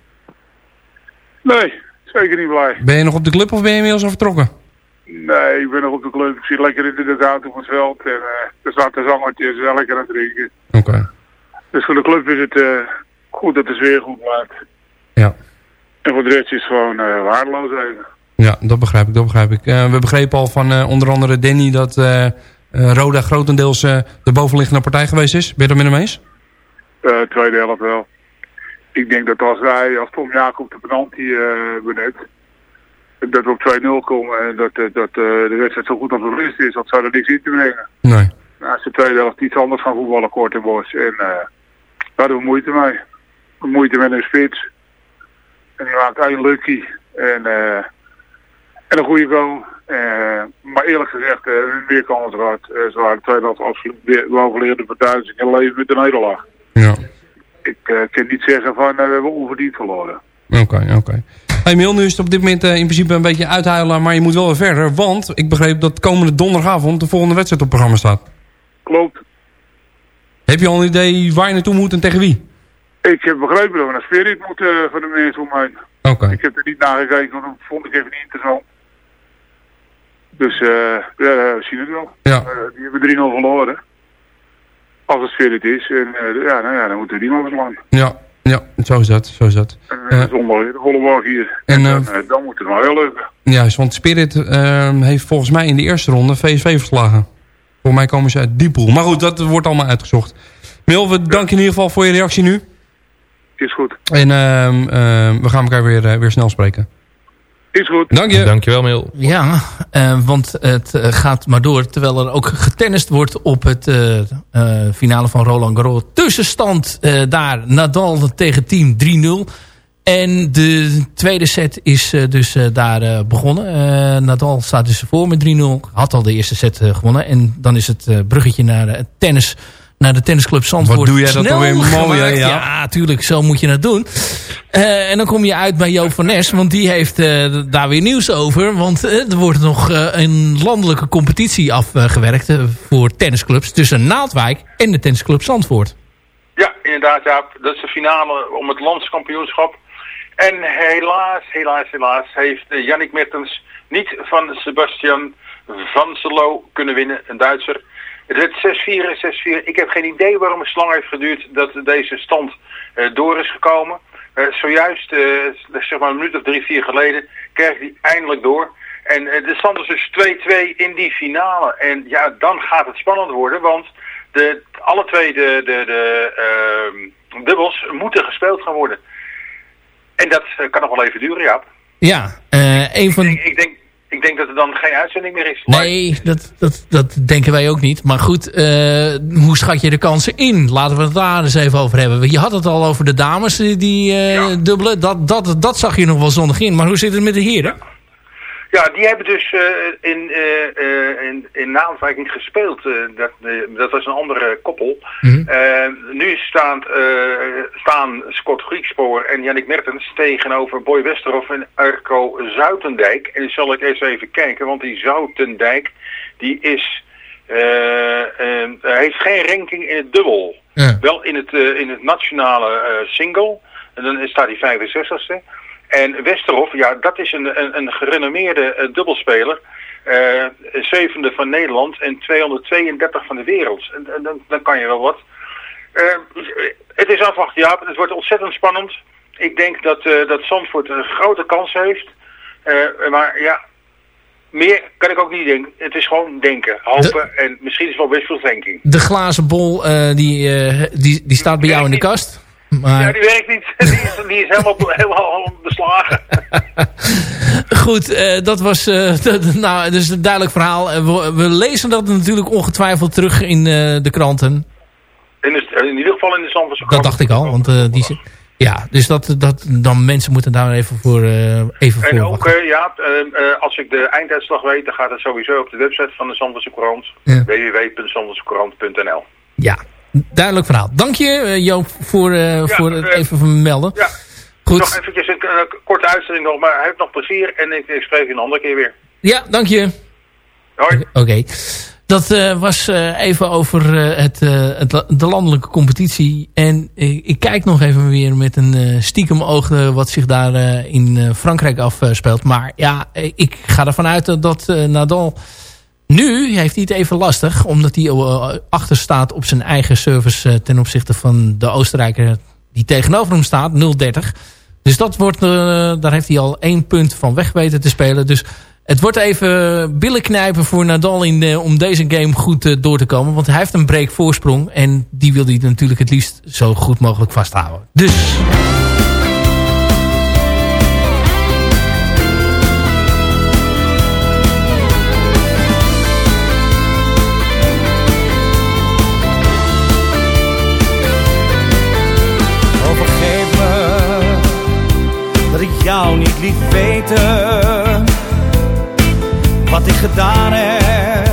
Nee, zeker niet blij. Ben je nog op de club of ben je inmiddels al vertrokken? Nee, ik ben nog op de club. Ik zit lekker in de auto op het veld. En eh er staat ze zijn lekker aan het drinken. Oké. Dus voor de club is het eh, goed dat de sfeer goed blijft. Ja. En voor de rest is het gewoon eh, waardeloos even. Ja, dat begrijp ik, dat begrijp ik. We begrepen al van onder andere Danny dat eh, Roda grotendeels de bovenliggende partij geweest is. Ben je het met hem eens? Tweede helft wel. Ik denk dat als wij, als Tom Jacob de penalty eh benut, dat we op 2-0 komen en dat, eh, dat eh, de wedstrijd zo goed als beslist is, dat zou er niks in te brengen. Nee. Nou, als de tweede helft iets anders gaan voetballen, kort en bos. En daar hadden we moeite mee. Moeite met een spits. En die maakt één lucky. En, en een goede goal. Maar eerlijk gezegd, eh meer kans gehad. Uh, ze waren de tweede helft absoluut weer- bovenliggende partij. Dus ik heb leven met een nederlaag. Ja. Ik eh, kan niet zeggen van eh, we hebben onverdiend verloren. Oké, oké. Hey Mil, nu is het op dit moment eh, in principe een beetje uithuilen, maar je moet wel weer verder. Want ik begreep dat komende donderdagavond de volgende wedstrijd op het programma staat. Klopt. Heb je al een idee waar je naartoe moet en tegen wie? Ik heb begrepen dat we naar Spirit moeten van de mensen om mij. Oké. Ik heb er niet naar gekeken, want dat vond ik even niet interessant. Dus eh ja, we zien het wel. Ja. Die hebben 3-0 verloren. Als het Spirit is. En eh, ja, nou ja, dan moeten we die maar verslaan. Ja, ja, zo is dat, zo is dat. En uh, dat is onder de volle hier. En, En, eh, dan, eh, moet het wel lukken. Juist, want Spirit ehm, heeft volgens mij in de eerste ronde VSV verslagen. Voor mij komen ze uit die pool. Maar goed, dat wordt allemaal uitgezocht. Mil, we danken in ieder geval voor je reactie nu. Is goed. En ehm, ehm, we gaan elkaar weer, eh, weer snel spreken. Is goed. Dank je. Dankjewel, Mil. Ja, eh, want het eh, gaat maar door. Terwijl er ook getennist wordt op het eh, eh, finale van Roland Garros. Tussenstand eh, daar Nadal tegen team 3-0. En de tweede set is eh, dus eh, daar begonnen. Eh, Nadal staat dus voor met 3-0. Had al de eerste set eh, gewonnen. En dan is het eh, bruggetje naar het tennis. Naar de tennisclub Zandvoort. Wat doe jij dat Snel alweer mooi, hè, ja. Ja, tuurlijk. Zo moet je het doen. Eh, en dan kom je uit bij Joop van Nes. Want die heeft eh, daar weer nieuws over. Want eh, er wordt nog eh, een landelijke competitie afgewerkt. eh, voor tennisclubs tussen Naaldwijk en de tennisclub Zandvoort. Ja, inderdaad, Jaap. Dat is de finale om het landskampioenschap. En helaas, helaas, helaas heeft Yannick Mertens niet van Sebastian van Selo kunnen winnen, een Duitser. Het werd 6-4 en 6-4. Ik heb geen idee waarom het zo lang heeft geduurd dat deze stand eh, door is gekomen. Eh, zojuist, eh, zeg maar een minuut of drie, vier geleden, kreeg hij eindelijk door. En de stand is dus 2-2 in die finale. En ja, dan gaat het spannend worden, want de, alle twee de, de, de ehm, dubbels moeten gespeeld gaan worden. En dat kan nog wel even duren, ja. Ja, een van... Ik, ik, denk, ik denk dat er dan geen uitzending meer is. Nee, dat, dat, dat denken wij ook niet. Maar goed, eh, hoe schat je de kansen in? Laten we het daar eens even over hebben. Je had het al over de dames, die, die eh, dubbele. Dat, dat, dat zag je nog wel zonnig in. Maar hoe zit het met de heren? Ja, die hebben dus eh, in, eh, in, in Naaldwijk niet gespeeld. Dat, dat was een andere koppel. Eh, nu staan, eh, staan Scott Griekspoor en Jannik Mertens tegenover Boy Westerhof en Arco Zuitendijk. En dan zal ik eens even kijken, want die Zuitendijk die is, heeft geen ranking in het dubbel. Wel in het, in het nationale single. En dan staat hij 65ste. En Westerhof, ja, dat is een, een, een gerenommeerde eh, dubbelspeler. Eh, zevende van Nederland en 232 van de wereld. En, en dan, dan kan je wel wat. Eh, het is afwachten, Jaap. Het wordt ontzettend spannend. Ik denk dat, dat Zandvoort een grote kans heeft. Maar ja, meer kan ik ook niet denken. Het is gewoon denken, hopen en misschien is wel best veel thinking. De glazen bol, die, die, die staat bij jou in de kast. Maar... Ja, die werkt niet. (laughs) Die is, die is helemaal, helemaal beslagen. (laughs) Goed, eh, dat was (laughs) dat- nou, dus een duidelijk verhaal. Eh, we, we lezen dat natuurlijk ongetwijfeld terug in de kranten. In, de, in ieder geval in de Zandvoortse Dat dacht ik al, want die... Ja, dus dat, dat dan mensen moeten daar even voor, eh, even voor En ook, ja, als ik de einduitslag weet, dan gaat het sowieso op de website van de Zandvoortse Courant. Ja. Ja, duidelijk verhaal. Dank je eh, Joop voor, eh, voor het eh, even vermelden. Ja. Goed. Nog eventjes een korte uitzending nog, maar hij heeft nog plezier en ik, ik spreek je een andere keer weer. Ja, dank je. Hoi. Oké. Dat was even over het, het, de landelijke competitie. En ik kijk nog even weer met een stiekem oog wat zich daar in Frankrijk afspeelt. Maar ja, ik ga ervan uit dat, Nadal... Nu heeft hij het even lastig, omdat hij eh, achter staat op zijn eigen service eh, ten opzichte van de Oostenrijker die tegenover hem staat, 0-30. Dus dat wordt, eh, daar heeft hij al één punt van weg weten te spelen. Dus het wordt even billen knijpen voor Nadal in om deze game goed door te komen. Want hij heeft een break voorsprong en die wil hij natuurlijk het liefst zo goed mogelijk vasthouden. Dus... gedaan heb.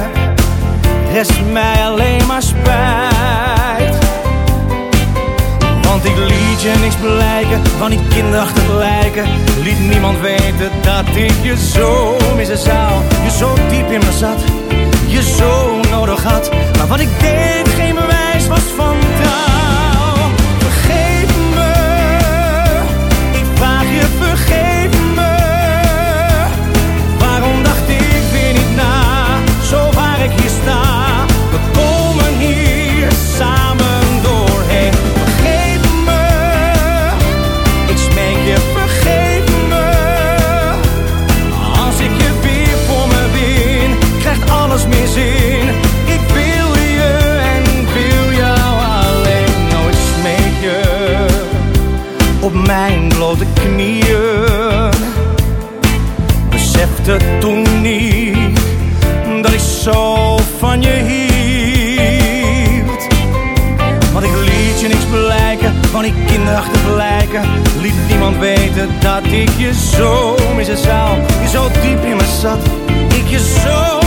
Rest mij alleen maar spijt. Want ik liet je niks blijken van die kinderachtige lijken. Liet niemand weten dat ik je zo missen zou. Je zo diep in me zat, je zo nodig had. Maar wat ik deed geen bewijs was van Besefte toen niet dat ik zo van je hield. Want ik liet je niks blijken van die kinderachtige lijken. Liet niemand weten dat ik je zo missen zou. Je zo diep in me zat, ik je zo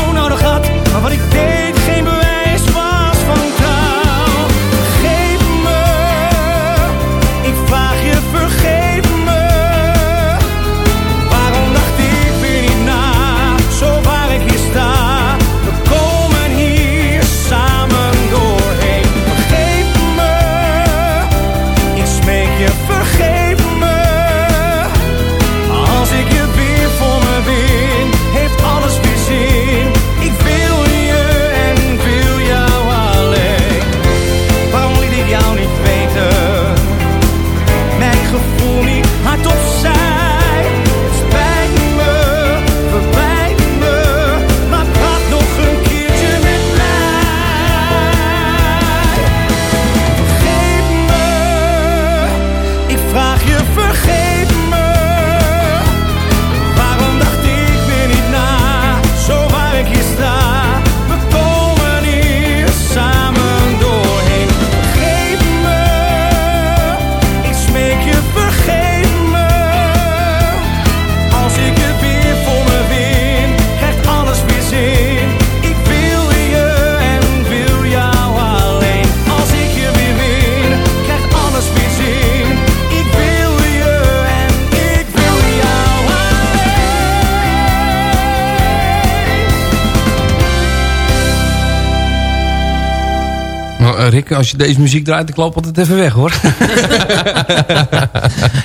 Rick, als je deze muziek draait, ik loop altijd even weg, hoor. (laughs)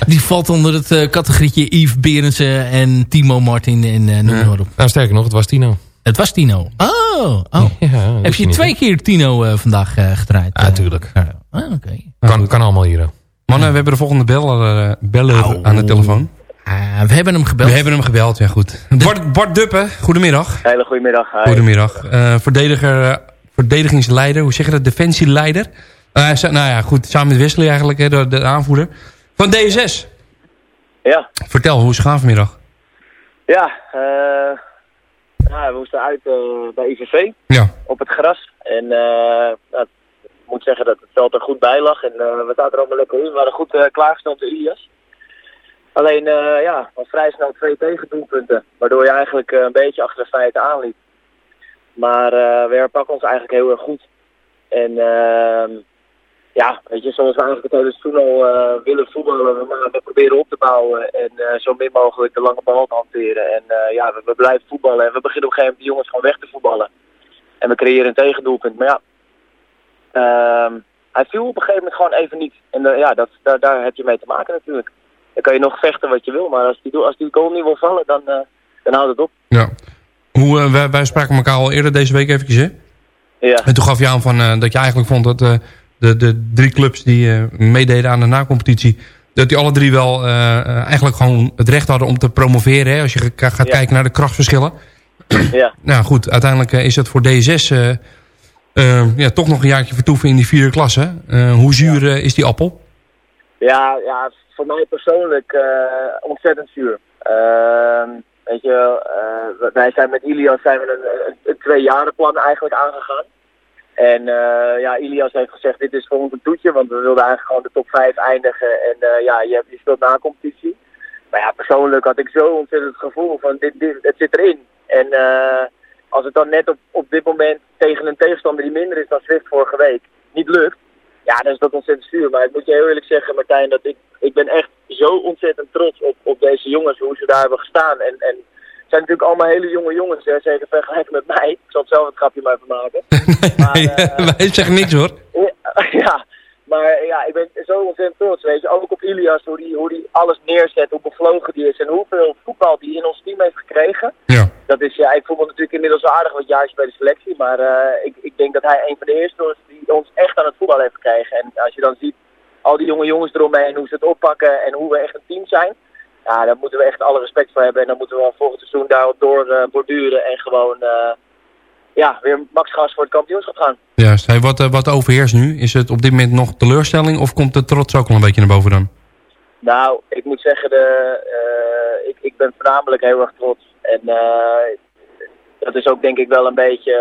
Die valt onder het eh, categorietje Yves Berendsen en Timo Martin en eh noem maar op. Nou, sterker nog, het was Tino. Het was Tino. Oh, oh. Heb je twee keer Tino eh, vandaag eh, gedraaid? Ja, tuurlijk. Ah, oké. Kan, kan allemaal hier. Mannen, we hebben de volgende beller, eh, beller aan de telefoon. Ah, we hebben hem gebeld. We hebben hem gebeld, ja goed. Bart, Bart Duppe, goedemiddag. Hele goedemiddag. Hi. Goedemiddag. Eh, verdediger, eh, verdedigingsleider, hoe zeg je dat? Defensieleider. Sa- nou ja, goed, samen met Wesley eigenlijk, hè, de, de aanvoerder. Van DSS. Ja, Vertel, hoe is het gaan vanmiddag? ja, eh, ja we moesten uit eh, bij IVV Ja. op het gras. En nou, we moet zeggen dat het veld er goed bij lag. En we zaten er allemaal lekker in. We waren goed klaargesteld door Ilias. Alleen, ja, al vrij snel twee tegendoelpunten. Waardoor je eigenlijk een beetje achter de feiten aanliep. Maar eh, we herpakken ons eigenlijk heel erg goed. En ehm, ja, weet je, zoals we eigenlijk het hele seizoen al eh, willen voetballen, we, we proberen op te bouwen en eh, zo min mogelijk de lange bal te hanteren. En ja, we, blijven voetballen en we beginnen op een gegeven moment die jongens gewoon weg te voetballen. En we creëren een tegendoelpunt. Maar ja, ehm, hij viel op een gegeven moment gewoon even niet. En ja, dat, daar, daar heb je mee te maken natuurlijk. Dan kan je nog vechten wat je wil, maar als die, als die goal niet wil vallen, dan, dan houdt het op. Ja. Hoe, eh, wij, wij spraken elkaar al eerder deze week eventjes, hè? Ja. En toen gaf je aan van, eh, dat je eigenlijk vond dat eh, de, de drie clubs die meededen aan de nacompetitie... dat die alle drie wel eigenlijk gewoon het recht hadden om te promoveren. Hè? Als je ga- gaat kijken naar de krachtverschillen. Ja. (clears throat) Nou goed, uiteindelijk is het voor D6 eh, eh, ja, toch nog een jaartje vertoeven in die vierde klasse. Hoe zuur is die appel? Ja, ja, voor mij persoonlijk ontzettend zuur. Weet je, eh, wij zijn met Ilias zijn we een, een, een tweejarenplan eigenlijk aangegaan. En eh, ja, Ilias heeft gezegd, dit is voor ons een toetje, want we wilden eigenlijk gewoon de top 5 eindigen. En eh, ja, je, hebt, je speelt na competitie. Maar ja, persoonlijk had ik zo ontzettend het gevoel van, dit, dit, het zit erin. En als het dan net op, op dit moment tegen een tegenstander die minder is dan Swift vorige week niet lukt, ja, is dat ontzettend zuur. Maar ik moet je heel eerlijk zeggen, Martijn, dat ik, ik ben echt zo ontzettend trots op, op deze jongens, hoe ze daar hebben gestaan. En, en het zijn natuurlijk allemaal hele jonge jongens, hè, zeker vergeleken met mij. Ik zal het zelf het grapje maar even maken. (laughs) Nee, wij (laughs) zeggen niks hoor. (laughs) Ja, maar ja, ik ben zo ontzettend trots, weet je. Ook op Ilias, hoe die, hoe die alles neerzet, hoe bevlogen die is en hoeveel voetbal die in ons team heeft gekregen. Ja. Dat is, ja, ik voetbal natuurlijk inmiddels wel aardig wat jaartjes bij de selectie, maar eh, ik, ik denk dat hij een van de eerste was die ons echt aan het voetbal heeft gekregen. En als je dan ziet, al die jonge jongens eromheen, hoe ze het oppakken en hoe we echt een team zijn. Ja, daar moeten we echt alle respect voor hebben. En dan moeten we al volgend seizoen daarop door eh, borduren en gewoon eh, ja, weer max gas voor het kampioenschap gaan. Juist. Hey, wat, eh, wat overheerst nu? Is het op dit moment nog teleurstelling of komt de trots ook al een beetje naar boven dan? Nou, ik moet zeggen, de, eh, ik, ik ben voornamelijk heel erg trots. En eh, dat is ook denk ik wel een beetje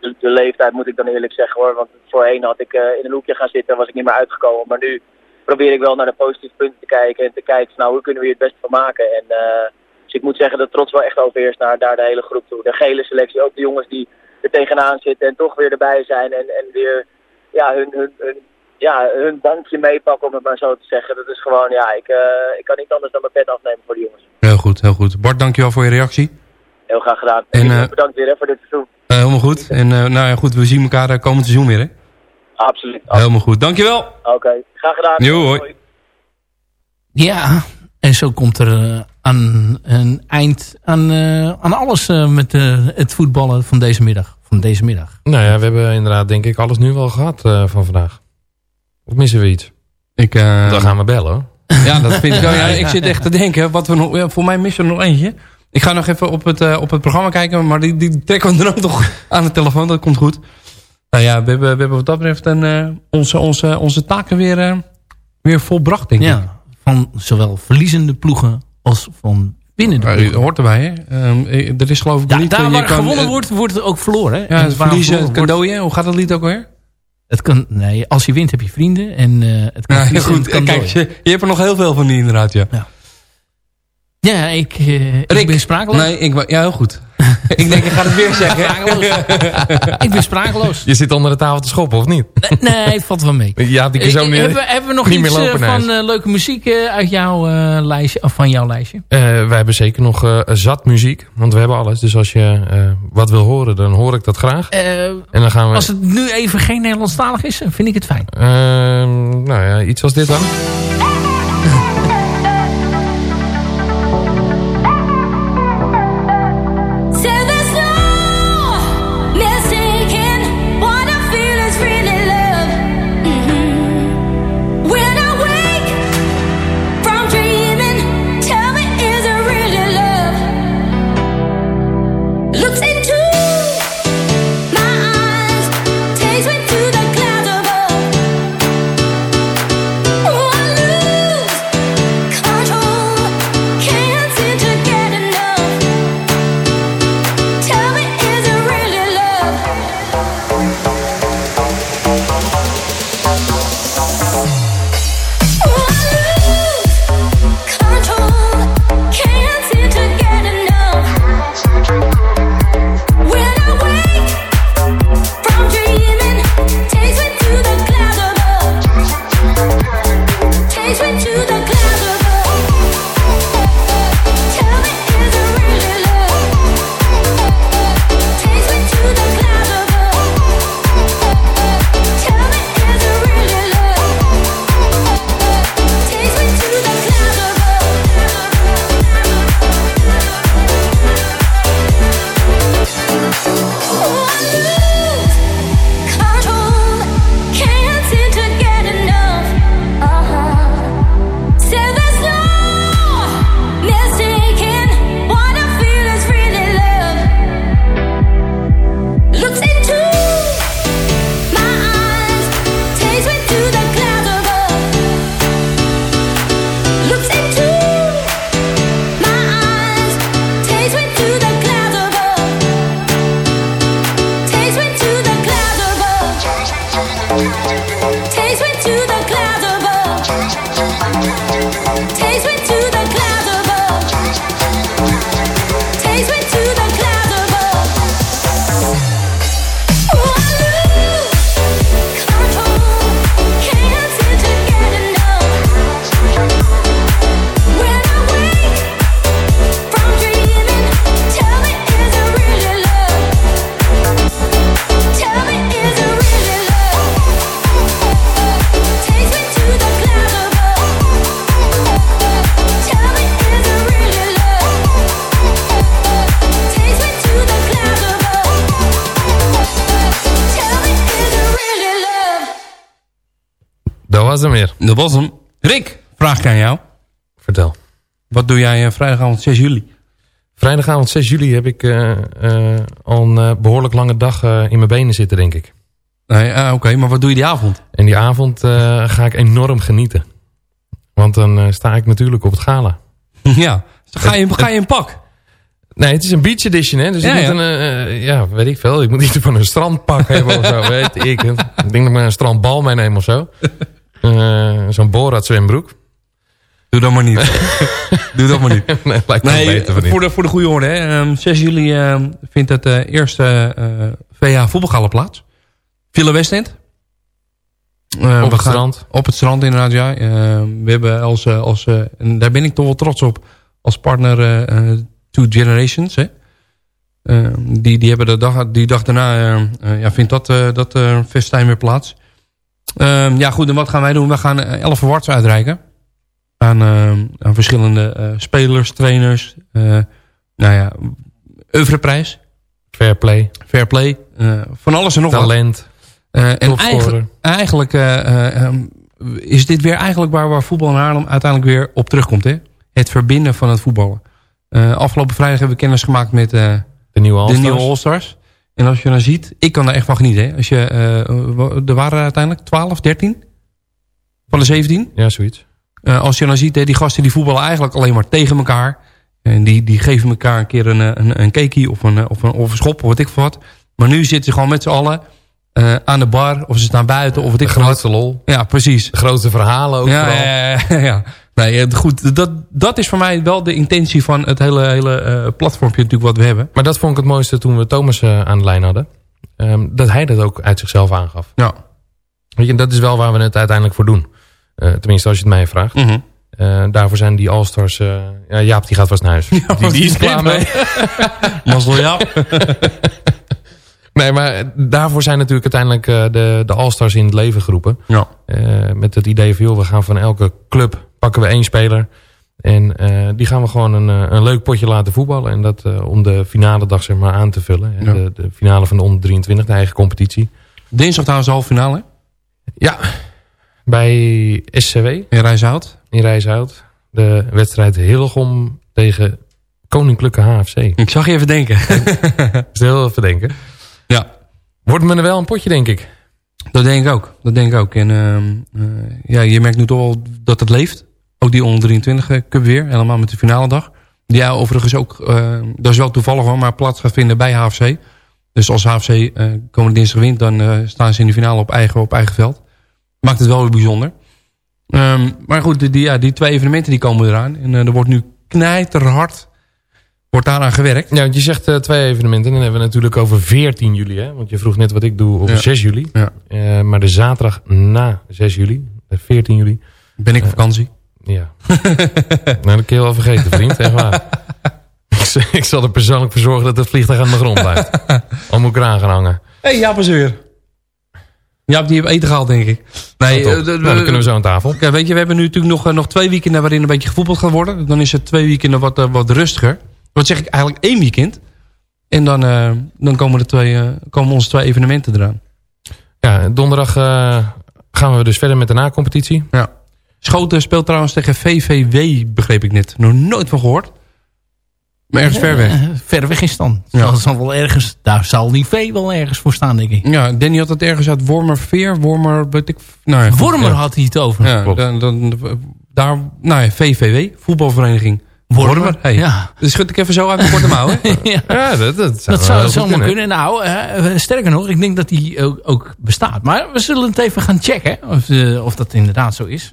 de, de leeftijd, moet ik dan eerlijk zeggen hoor. Want voorheen had ik in een hoekje gaan zitten en was ik niet meer uitgekomen. Maar nu probeer ik wel naar de positieve punten te kijken en te kijken, nou hoe kunnen we hier het beste van maken. En, dus ik moet zeggen dat trots wel echt overheerst naar, naar de hele groep toe. De gele selectie, ook de jongens die er tegenaan zitten en toch weer erbij zijn en, en weer ja, hun, hun, hun, ja, hun bankje meepakken, om het maar zo te zeggen. Dat is gewoon, ja, ik, eh, ik kan niet anders dan mijn pet afnemen voor die jongens. Heel goed, heel goed. Bart, dankjewel voor je reactie. Heel graag gedaan. En, En, eh, bedankt weer hè, voor dit seizoen. Eh, helemaal goed. En nou ja, goed, we zien elkaar komend seizoen weer hè? Absoluut. Helemaal goed. Dankjewel. Oké, graag gedaan. Jo, hoi. Ja, en zo komt er aan een eind aan, eh, aan alles eh, met eh, het voetballen van deze middag. Van deze middag. Nou ja, we hebben inderdaad denk ik alles nu wel gehad eh, van vandaag. Of missen we iets? Ik, eh, Dan gaan we bellen hoor. (laughs) Ja, dat vind ik (laughs) wel. Ja, ik zit echt te denken, wat we nog, ja, voor mij missen we nog eentje. Ik ga nog even op het, op het programma kijken, maar die, die trekken we er ook nog (laughs) aan de telefoon. Dat komt goed. Nou ja, we hebben, we hebben wat dat betreft een, onze, onze, onze taken weer, weer volbracht, denk ik. Ja, van zowel verliezende ploegen als van winnende Maar ploegen. u hoort erbij, hè? Ehm, eh, er is geloof ik Ja, niet... daar eh, waar kan, gewonnen eh, wordt, wordt het ook verloren. Hè? Ja, het verliezen, het cadeautje. Hoe gaat dat lied ook weer? Het kan, nee, als je wint heb je vrienden. En het kan Ja, heel goed. kan Kijk, je, je hebt er nog heel veel van die inderdaad, ja. Ja, ik, eh, ik ben sprakeloos. Nee, ik, ja, heel goed. (laughs) ik denk, ik ga het weer zeggen. ik ben sprakeloos. Je zit onder de tafel te schoppen of niet? Nee, het valt wel mee. (laughs) Ja, die zo niet, hebben, we- hebben we nog niet iets meer eh, van eh, leuke muziek eh, uit jouw eh, lijstje, of van jouw lijstje? Eh, wij hebben zeker nog eh, zat muziek. Want we hebben alles. Dus als je eh, wat wil horen, dan hoor ik dat graag. Eh, en dan gaan we... Als het nu even geen Nederlandstalig is, vind ik het fijn. Eh, nou ja, iets als dit dan. Rick, vraag ik aan jou. Vertel. Wat doe jij eh, vrijdagavond 6 juli? Vrijdagavond 6 juli heb ik eh, eh, al een eh, behoorlijk lange dag in mijn benen zitten, denk ik. Nee, ah, Oké, maar wat doe je die avond? En die avond ga ik enorm genieten. Want dan sta ik natuurlijk op het gala. (laughs) ja, dus ga je, ga je in pak? Nee, het is een beach edition, hè? Dus Ja, ik ja. een, ja, weet ik veel. Ik moet iets van een strandpak hebben of zo, (laughs) weet ik. Ik denk dat ik maar een strandbal meeneem of zo. Eh, Zo'n Borat zwembroek. Doe dat maar niet. (laughs) Doe dat maar niet. nee, lijkt me Nee, beter niet. voor de, voor de goede orde. Hè. Ehm, 6 juli ehm, vindt het eh, eerste eh VH voetbalgala plaats. Villa Westend. Op het gaan- strand. Op het strand inderdaad, ja. Ehm, we hebben als, als en daar ben ik toch wel trots op, als partner Two Generations. Hè. Ehm, die, die hebben de dag, die dag daarna, ja, vindt dat, dat festijn weer plaats. Ehm, ja goed, en wat gaan wij doen? We gaan eh, 11 awards uitreiken. Aan, ehm, aan verschillende eh, spelers, trainers. eh nou ja, oeuvreprijs. Fair play. Fair play. eh, van alles en nog wat. Talent. Eh, en eigenlijk, eigenlijk eh, eh, ehm, is dit weer eigenlijk waar, waar voetbal in Haarlem uiteindelijk weer op terugkomt. Hè? Het verbinden van het voetballen. Eh, afgelopen vrijdag hebben we kennis gemaakt met eh, De nieuwe All-Stars. En als je dan ziet, ik kan daar echt van genieten. Hè? Als je, eh, er waren er uiteindelijk 12, 13 van de 17. Ja, zoiets. Eh, als je dan ziet, hè, die gasten die voetballen eigenlijk alleen maar tegen elkaar. En die, die geven elkaar een keer een, eh, een, een cakeie of een, of, een, of een schop of wat ik wat. Maar nu zitten ze gewoon met z'n allen aan de bar. Of ze staan buiten of wat ik wat. grootste lol. Ja, precies. De grootste verhalen ook Ja, vooral. ja, ja, ja. Nee, eh, goed, dat, dat is voor mij wel de intentie van het hele, hele eh, platformpje natuurlijk wat we hebben. Maar dat vond ik het mooiste toen we Thomas eh, aan de lijn hadden. Ehm, dat hij dat ook uit zichzelf aangaf. Ja. Weet je, dat is wel waar we het uiteindelijk voor doen. Eh, tenminste, als je het mij vraagt. Mhm. Eh, daarvoor zijn die All-Stars... eh, ja, Jaap die gaat vast naar huis. (laughs) die, die is klaar mee. (laughs) Mazzel Jaap. (laughs) nee, maar daarvoor zijn natuurlijk uiteindelijk eh, de, de All-Stars in het leven geroepen. Ja. Eh, met het idee van, joh, we gaan van elke club pakken we één speler. En eh, die gaan we gewoon een, eh, een leuk potje laten voetballen. En dat eh, om de finale dag zeg maar aan te vullen. En Ja. De, de finale van de onder 23, de eigen competitie. Dinsdag trouwens de halve finale. Ja, bij SCW In Rijshout. in Rijshout. De wedstrijd Hillegom tegen Koninklijke HFC. Ik zag je even denken. (laughs) is heel even denken. Ja. Wordt me er wel een potje, denk ik. Dat denk ik ook. Dat denk ik ook. En ehm, eh, ja, je merkt nu toch wel dat het leeft. Ook die onder 23 cup weer. Helemaal met de finale dag. Die ja, overigens ook, eh, dat is wel toevallig hoor, maar plaats gaat vinden bij HFC. Dus als HFC eh komende dinsdag wint, dan eh, staan ze in de finale op eigen, op eigen veld. Maakt het wel weer bijzonder. Ehm, maar goed, die, die- ja, die twee evenementen die komen eraan. En eh, er wordt nu knijterhard wordt daaraan gewerkt. Ja, want je zegt eh, twee evenementen. En dan hebben we natuurlijk over 14 juli. Hè? Want je vroeg net wat ik doe op Ja. 6 juli. Ja. Eh, maar de zaterdag na 6 juli, de 14 juli. Ben ik op vakantie? Ja. (laughs) nou, dat kun je wel vergeten, vriend. Echt waar. (laughs) ik, zal- ik zal er persoonlijk voor zorgen dat het vliegtuig aan de grond blijft. Al moet ik eraan gaan hangen. Hé, hey, Jaap is er weer. Jaap, die heeft eten gehaald, denk ik. Nee, top. eh, nou, dan kunnen we zo aan tafel. Ja, weet je, we hebben nu natuurlijk nog, eh, nog twee weekenden waarin een beetje gevoetbald gaat worden. Dan is het twee weekenden wat, eh, wat rustiger. Wat zeg ik eigenlijk één weekend. En dan, dan komen, de twee, komen onze twee evenementen eraan. Ja, donderdag gaan we dus verder met de na-competitie. Ja. Schoten speelt trouwens tegen VVW, begreep ik net. Nog nooit van gehoord. Maar ergens ver weg. Eh, ver weg is het dan. Ja. Dat zal wel ergens, daar zal die V wel ergens voor staan, denk ik. Ja, Danny had het ergens uit Wormerveer. Wormer, weet ik... Nou ja, goed, Wormer ja. had hij het over. Ja, dan, dan, daar, nou ja, VVW, voetbalvereniging Wormer. Hey. Ja. Dus schud ik even zo uit mijn korte mouw. hè? (laughs) ja. dat, dat Dat zou wel goed zomaar kunnen. Nou, eh, sterker nog, ik denk dat die ook, ook bestaat. Maar we zullen het even gaan checken of, eh, of dat inderdaad zo is.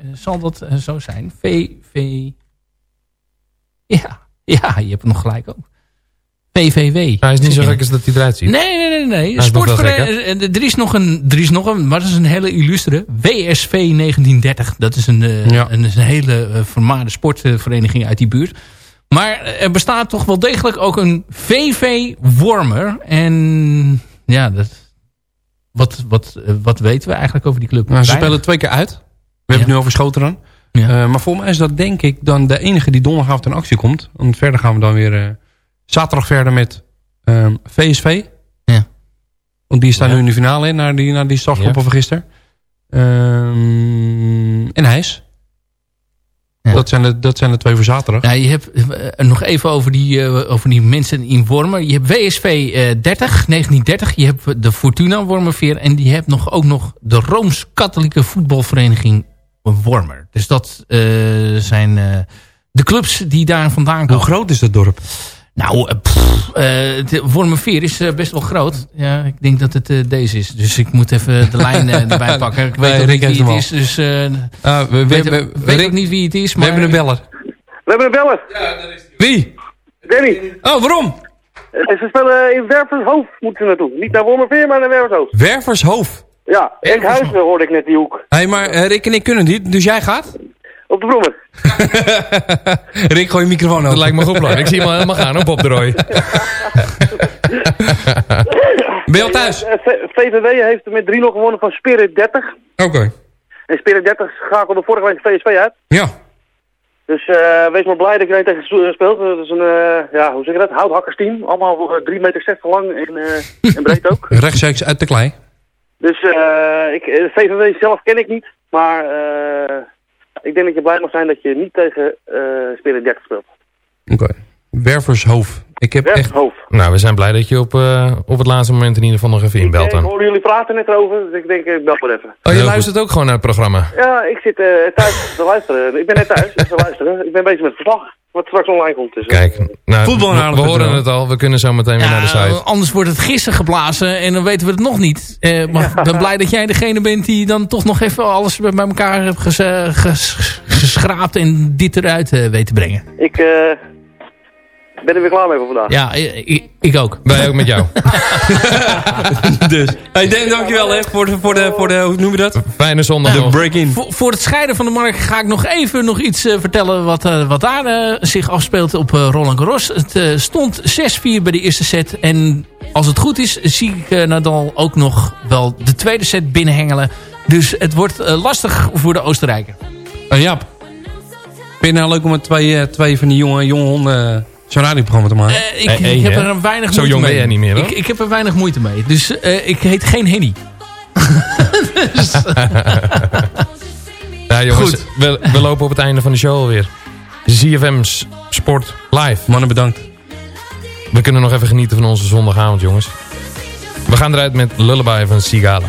Eh, zal dat eh, zo zijn? V, V... Ja, ja, je hebt het nog gelijk ook. VVW. Hij is niet zo gek als dat hij eruit ziet. Nee, nee, nee. nee. Hij is nog wel Sportvere- eh, er is nog een, er is nog een, maar dat is een hele illustre. WSV 1930. Dat is een, Ja. een, is een hele uh, vermaarde sportvereniging uit die buurt. Maar er bestaat toch wel degelijk ook een VV Wormer. En ja, dat, wat, wat, wat weten we eigenlijk over die club? Nou, ze spelen twee keer uit. We hebben het nu over Schoteren. Ja. Eh, maar voor mij is dat denk ik dan de enige die donderdagavond in actie komt. Want verder gaan we dan weer eh, zaterdag verder met ehm, VSV. Ja. Want die staan nu in de finale in, naar die, naar die strafschoppen van gisteren. Ehm, en Hijs. Dat, zijn de, dat zijn de twee voor zaterdag. Ja, je hebt eh, nog even over die, over die mensen in Wormer. Je hebt WSV eh 30, 1930. Je hebt de Fortuna Wormerveer. En je hebt nog, ook nog de Rooms-Katholieke voetbalvereniging Wormer. Dus dat eh, zijn eh, de clubs die daar vandaan komen. Hoe groot is dat dorp? Nou, eh, pff, de Wormerveer is best wel groot. Ja, ik denk dat het eh, deze is. Dus ik moet even de lijn (laughs) erbij pakken. Ik weet Rick niet wie het is. Dus, eh, Ah, we, we, weet, we- weet Rick, ook niet wie het is. we Maar hebben een beller. We hebben een beller. Wie? Danny. Oh, waarom? Ze spelen in Wervershoofd moeten ze naartoe. Niet naar Wormerveer, maar naar Wervershoofd. Wervershoofd. Ja, Enkhuizen hoorde ik net die hoek. Hé, hey, maar eh, Rick en ik kunnen niet, dus jij gaat? Op de Brommer. (laughs) Rick, gooi je microfoon open. Dat lijkt me goed plan. Ik zie hem al helemaal gaan op Bob de Roy. (laughs) Ben je al thuis? Eh, VVW heeft met 3-0 gewonnen van Spirit 30. Oké. En Spirit 30 schakelde vorige week VSV uit. Ja. Dus eh, wees maar blij dat je er tegen speelt. Dat is een, eh, ja, hoe zeg je dat? Houthakkersteam. Allemaal eh, 3 meter 60 lang en, eh, en breed ook. (laughs) Rechtstreeks uit de klei. Dus eh, ik, eh, VVW zelf ken ik niet. Maar eh, ik denk dat je blij mag zijn dat je niet tegen eh Spirit 30 speelt. Oké. Wervershoofd. Ik heb echt... Wervershoofd. Nou, we zijn blij dat je op, eh, op het laatste moment in ieder geval nog even inbelt Ik dan. hoorde jullie praten net erover, dus ik denk ik bel maar even. Oh, je luistert ook gewoon naar het programma. Ja, ik zit eh, thuis te luisteren. Ik ben net thuis te luisteren. Ik ben bezig met het verslag, wat straks online komt. Dus, eh, Kijk, nou, Voetbal we, we horen het al. We kunnen zo meteen weer naar de Ja, site. anders wordt het gisteren geblazen en dan weten we het nog niet. Eh, maar ik ben blij dat jij degene bent die dan toch nog even alles bij elkaar hebt ges- eh, ges- geschraapt en dit eruit eh, weet te brengen. Ik ben er weer klaar mee voor vandaag. Ja, ik, ik- ik ook. Wij ook met jou. (laughs) dus. Hey, Dan, dankjewel hè, voor de, voor de, voor de, hoe noemen we dat? Fijne zondag De break-in. Voor, voor het scheiden van de markt ga ik nog even nog iets eh, vertellen wat, eh, wat daar eh, zich afspeelt op Roland Garros. Het stond 6-4 bij de eerste set. En als het goed is, zie ik eh, Nadal ook nog wel de tweede set binnenhengelen. Dus het wordt eh, lastig voor de Oostenrijker. Eh, Jaap. Vind je nou leuk om met twee, twee van die jonge, jonge honden eh, zo'n radioprogramma te maken? Eh, ik, Eh, ik heb er een weinig Zo moeite jong ben mee. jij niet meer, hoor. Ik, ik heb er weinig moeite mee. Dus eh, ik heet geen Henny. Dus- (laughs) (laughs) Ja, jongens, Goed. we, we lopen op het einde van de show alweer. ZFM's Sport Live. Mannen, bedankt. We kunnen nog even genieten van onze zondagavond, jongens. We gaan eruit met Lullaby van Sigala.